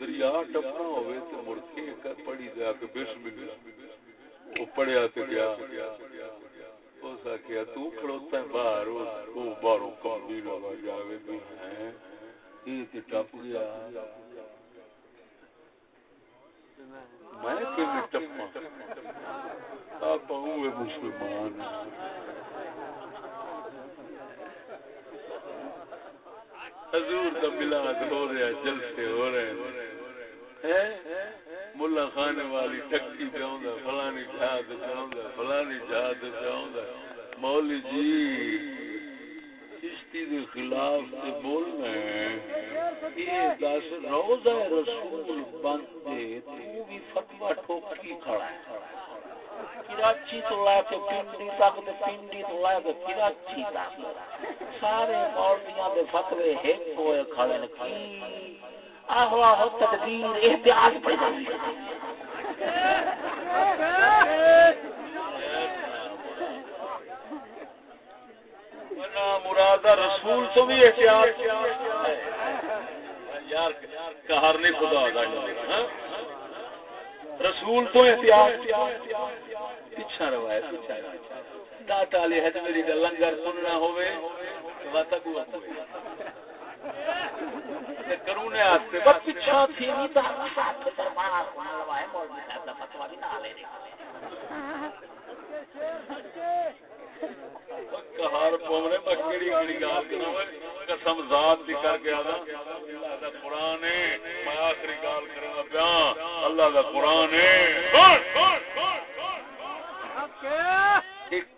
دریا ٹپنا ہوئے تو پڑی دیا کہ بسم اللہ تو گیا اس آخیا باہر بابا تو ہے یہ ٹپ گیا میں کہ ٹپا مسلمان۔ حضور کا ملاد ہو رہا جلسے ہو رہے ہیں۔ ملا خانے والی ٹکی پہ آؤں فلانی جہاد پہ آؤں فلانی جہاد پہ آؤں مولی جی چشتی کے خلاف سے بولنا یہ دس روزہ رسول بندے تو بھی فتوا ٹھوکی کھڑا ہے۔ کراچی تو لے کے پنڈی تک پنڈی تو لے کے کراچی تک۔ سارے مولویاں دے فتوی ایک ہوئے کھڑے نے کی؟ آہو آہو تدبیر احتیاط پڑ جاتی مراد رسول تو بھی احتیاط یار کہر نہیں خدا ہاں؟ رسول تو احتیاط۔ پیچھا روایت پیچھا داتا علی حجمری کا لنگر سننا ہوئے واتک ہوا اچھا، کرونے آتے۔ بس پیچھا تھی نہیں تو ساتھ دربار مالوائے مولوی صاحب دا فتوا بھی نہ لے کہار پونے مکڑی گڑی گال کرنا قسم ذات دی کر کے آدھا اللہ دا قرآن ہے میں آخری گال کرنا پیا اللہ دا قرآن ہے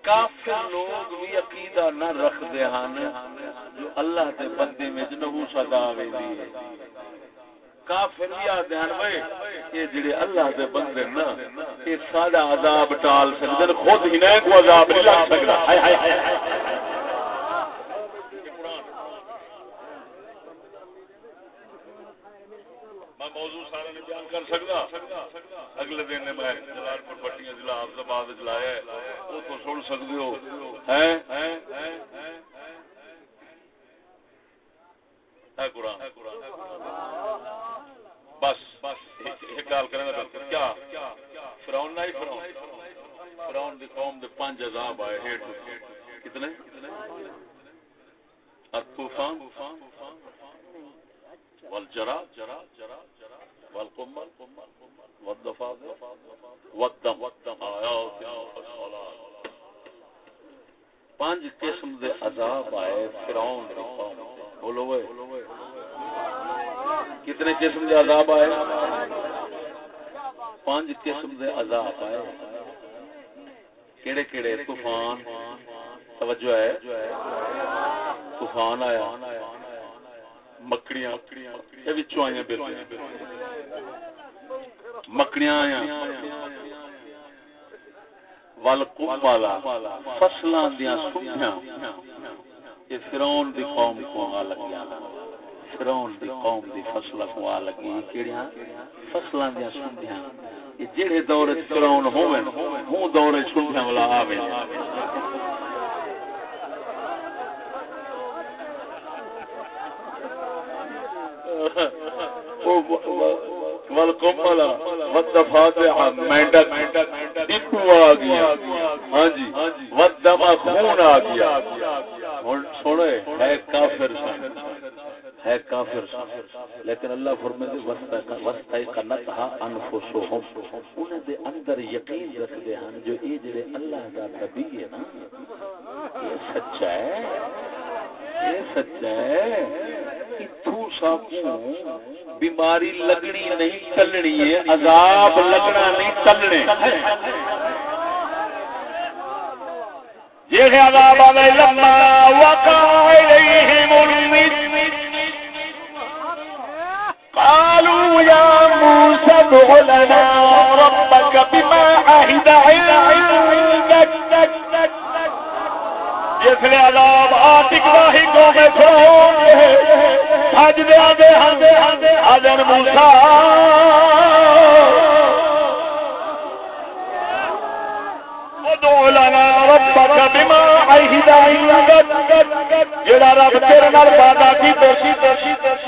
کافر لوگ بھی عقیدہ نہ رکھ دے ہیں جو اللہ دے بندے میں جنہو صدا آوے دی کافر بھی آدھے ہیں یہ جڑے اللہ دے بندے نا، یہ سارا عذاب ٹال سکتے خود ہی نہیں کو عذاب نہیں لگ سکتا۔ ہائے ہائے ہائے موضوع سارا بیان کر سکتا۔ اگلے دن میں جلال پور پٹیاں ضلع وہ تو سن سکتے ہو۔ ہے قرآن۔ بس، ایک گل کریں کیا؟ فراؤن نہ ہی فراؤن فراؤن دی قوم دے پانچ عذاب آئے ہیٹ کتنے؟ الطوفان والجرا والقمل والضفادع والدم۔ آیات پانچ قسم دے عذاب آئے فرعون دی قوم بولو وے۔ کتنے قسم دے عذاب آئے؟ پانچ قسم دے عذاب آئے۔ کیڑے کیڑے؟ طوفان۔ توجہ ہے۔ طوفان آیا۔ مکڑیاں۔ مکڑیاں آیا ول والا فصلاں دیاں سنیاں یہ فرعون دی قوم کو آ لگیا فرعون دی قوم دی فصل کو آ لگی کیڑیاں فصلاں دیاں سنیاں یہ جڑے دور فرعون ہوویں، ہوں دور سنیاں والا آوے والقمل والدفاتع مینڈک ڈپو آ گیا۔ ہاں جی خون آ گیا۔ سنے ہے کافر سن۔ ہے کافر۔ لیکن اللہ فرمائے وسطے قنتها انفسهم انہاں دے اندر یقین رکھدے ہن جو اے جڑے اللہ دا نبی ہے نا، یہ سچا ہے۔ یہ سچا ہے۔ اتھو ساکو بیماری لگنی نہیں، چلنی ہے۔ عذاب لگنا نہیں، چلنے۔ یہ عذاب آوے لما وقع الیہم المسمس قالوا يا موسى ادع لنا ربك بما عهد عندك. جس عذاب آتک راہی قوم فرعون. اج دے آدے ہندے ہندے اذن موسی ودعو لنا جڑا رب تیرے نال وعدہ کیتے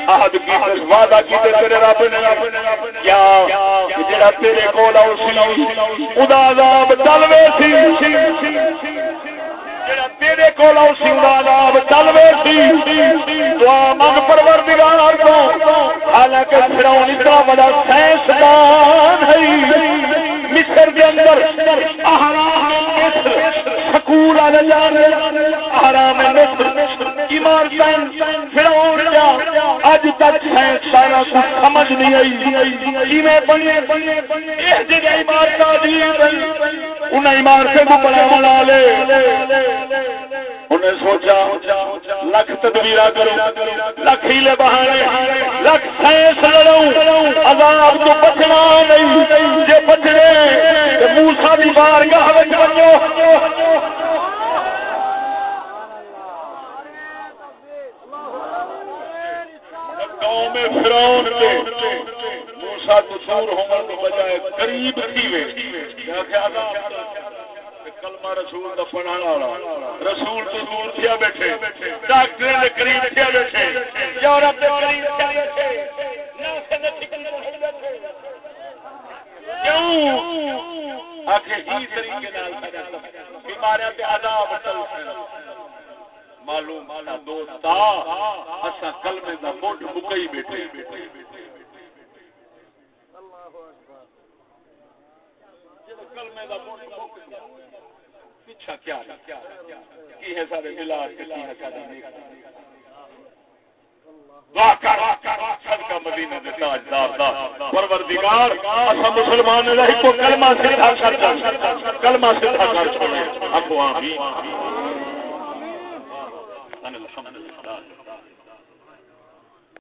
عہد کیتے وعدہ کیتے تیرے رب نے کیا جڑا تیرے کول او سی عذاب سی جڑا تیرے کول او سی عذاب سی دعا پروردگار کو حالانکہ فرعون اتنا بڑا سائنسدان ہے مصر اندر سکول والے جان آرام ایمان ایمارتن فرعون کا اج تک سائنس سارا کچھ سمجھ نہیں آئی۔ کیویں بنے اس جگہ عمارت دی انہیں عمارتیں کو بڑا بنا لے۔ انہیں سوچا، لکھ تدبیر کرو، لکھ ہیلے بہانے، لکھ سائنس لڑوں عذاب تو بچنا نہیں، جے بچنے موسا بھی بار گاہ بچو قوم فرعون کے موسا تو دور ہونے تو بجائے قریب تھی وے کلمہ رسول دا پڑھانا والا۔ رسول تو دور تھیا بیٹھے؟ ڈاکٹر قریب تھیا بیٹھے؟ یورپ دے قریب تھیا بیٹھے؟ ٹھکن بیٹھے۔ کیوں؟ ہی طریقے نال بیماریاں تے عذاب چل معلوم مالا دوستا اسا کلمے دا مکئی بیٹھے۔ کلمے دا پیچھا کیا کی ہے سارے ملاد کی ہے سارے صدقہ مدینہ دے تاجدار دا۔ پروردگار اسا مسلمان رہی کو کلمہ سیدھا کر کلمہ سیدھا کر چھوڑے۔ اکو آمین۔ الحمد لله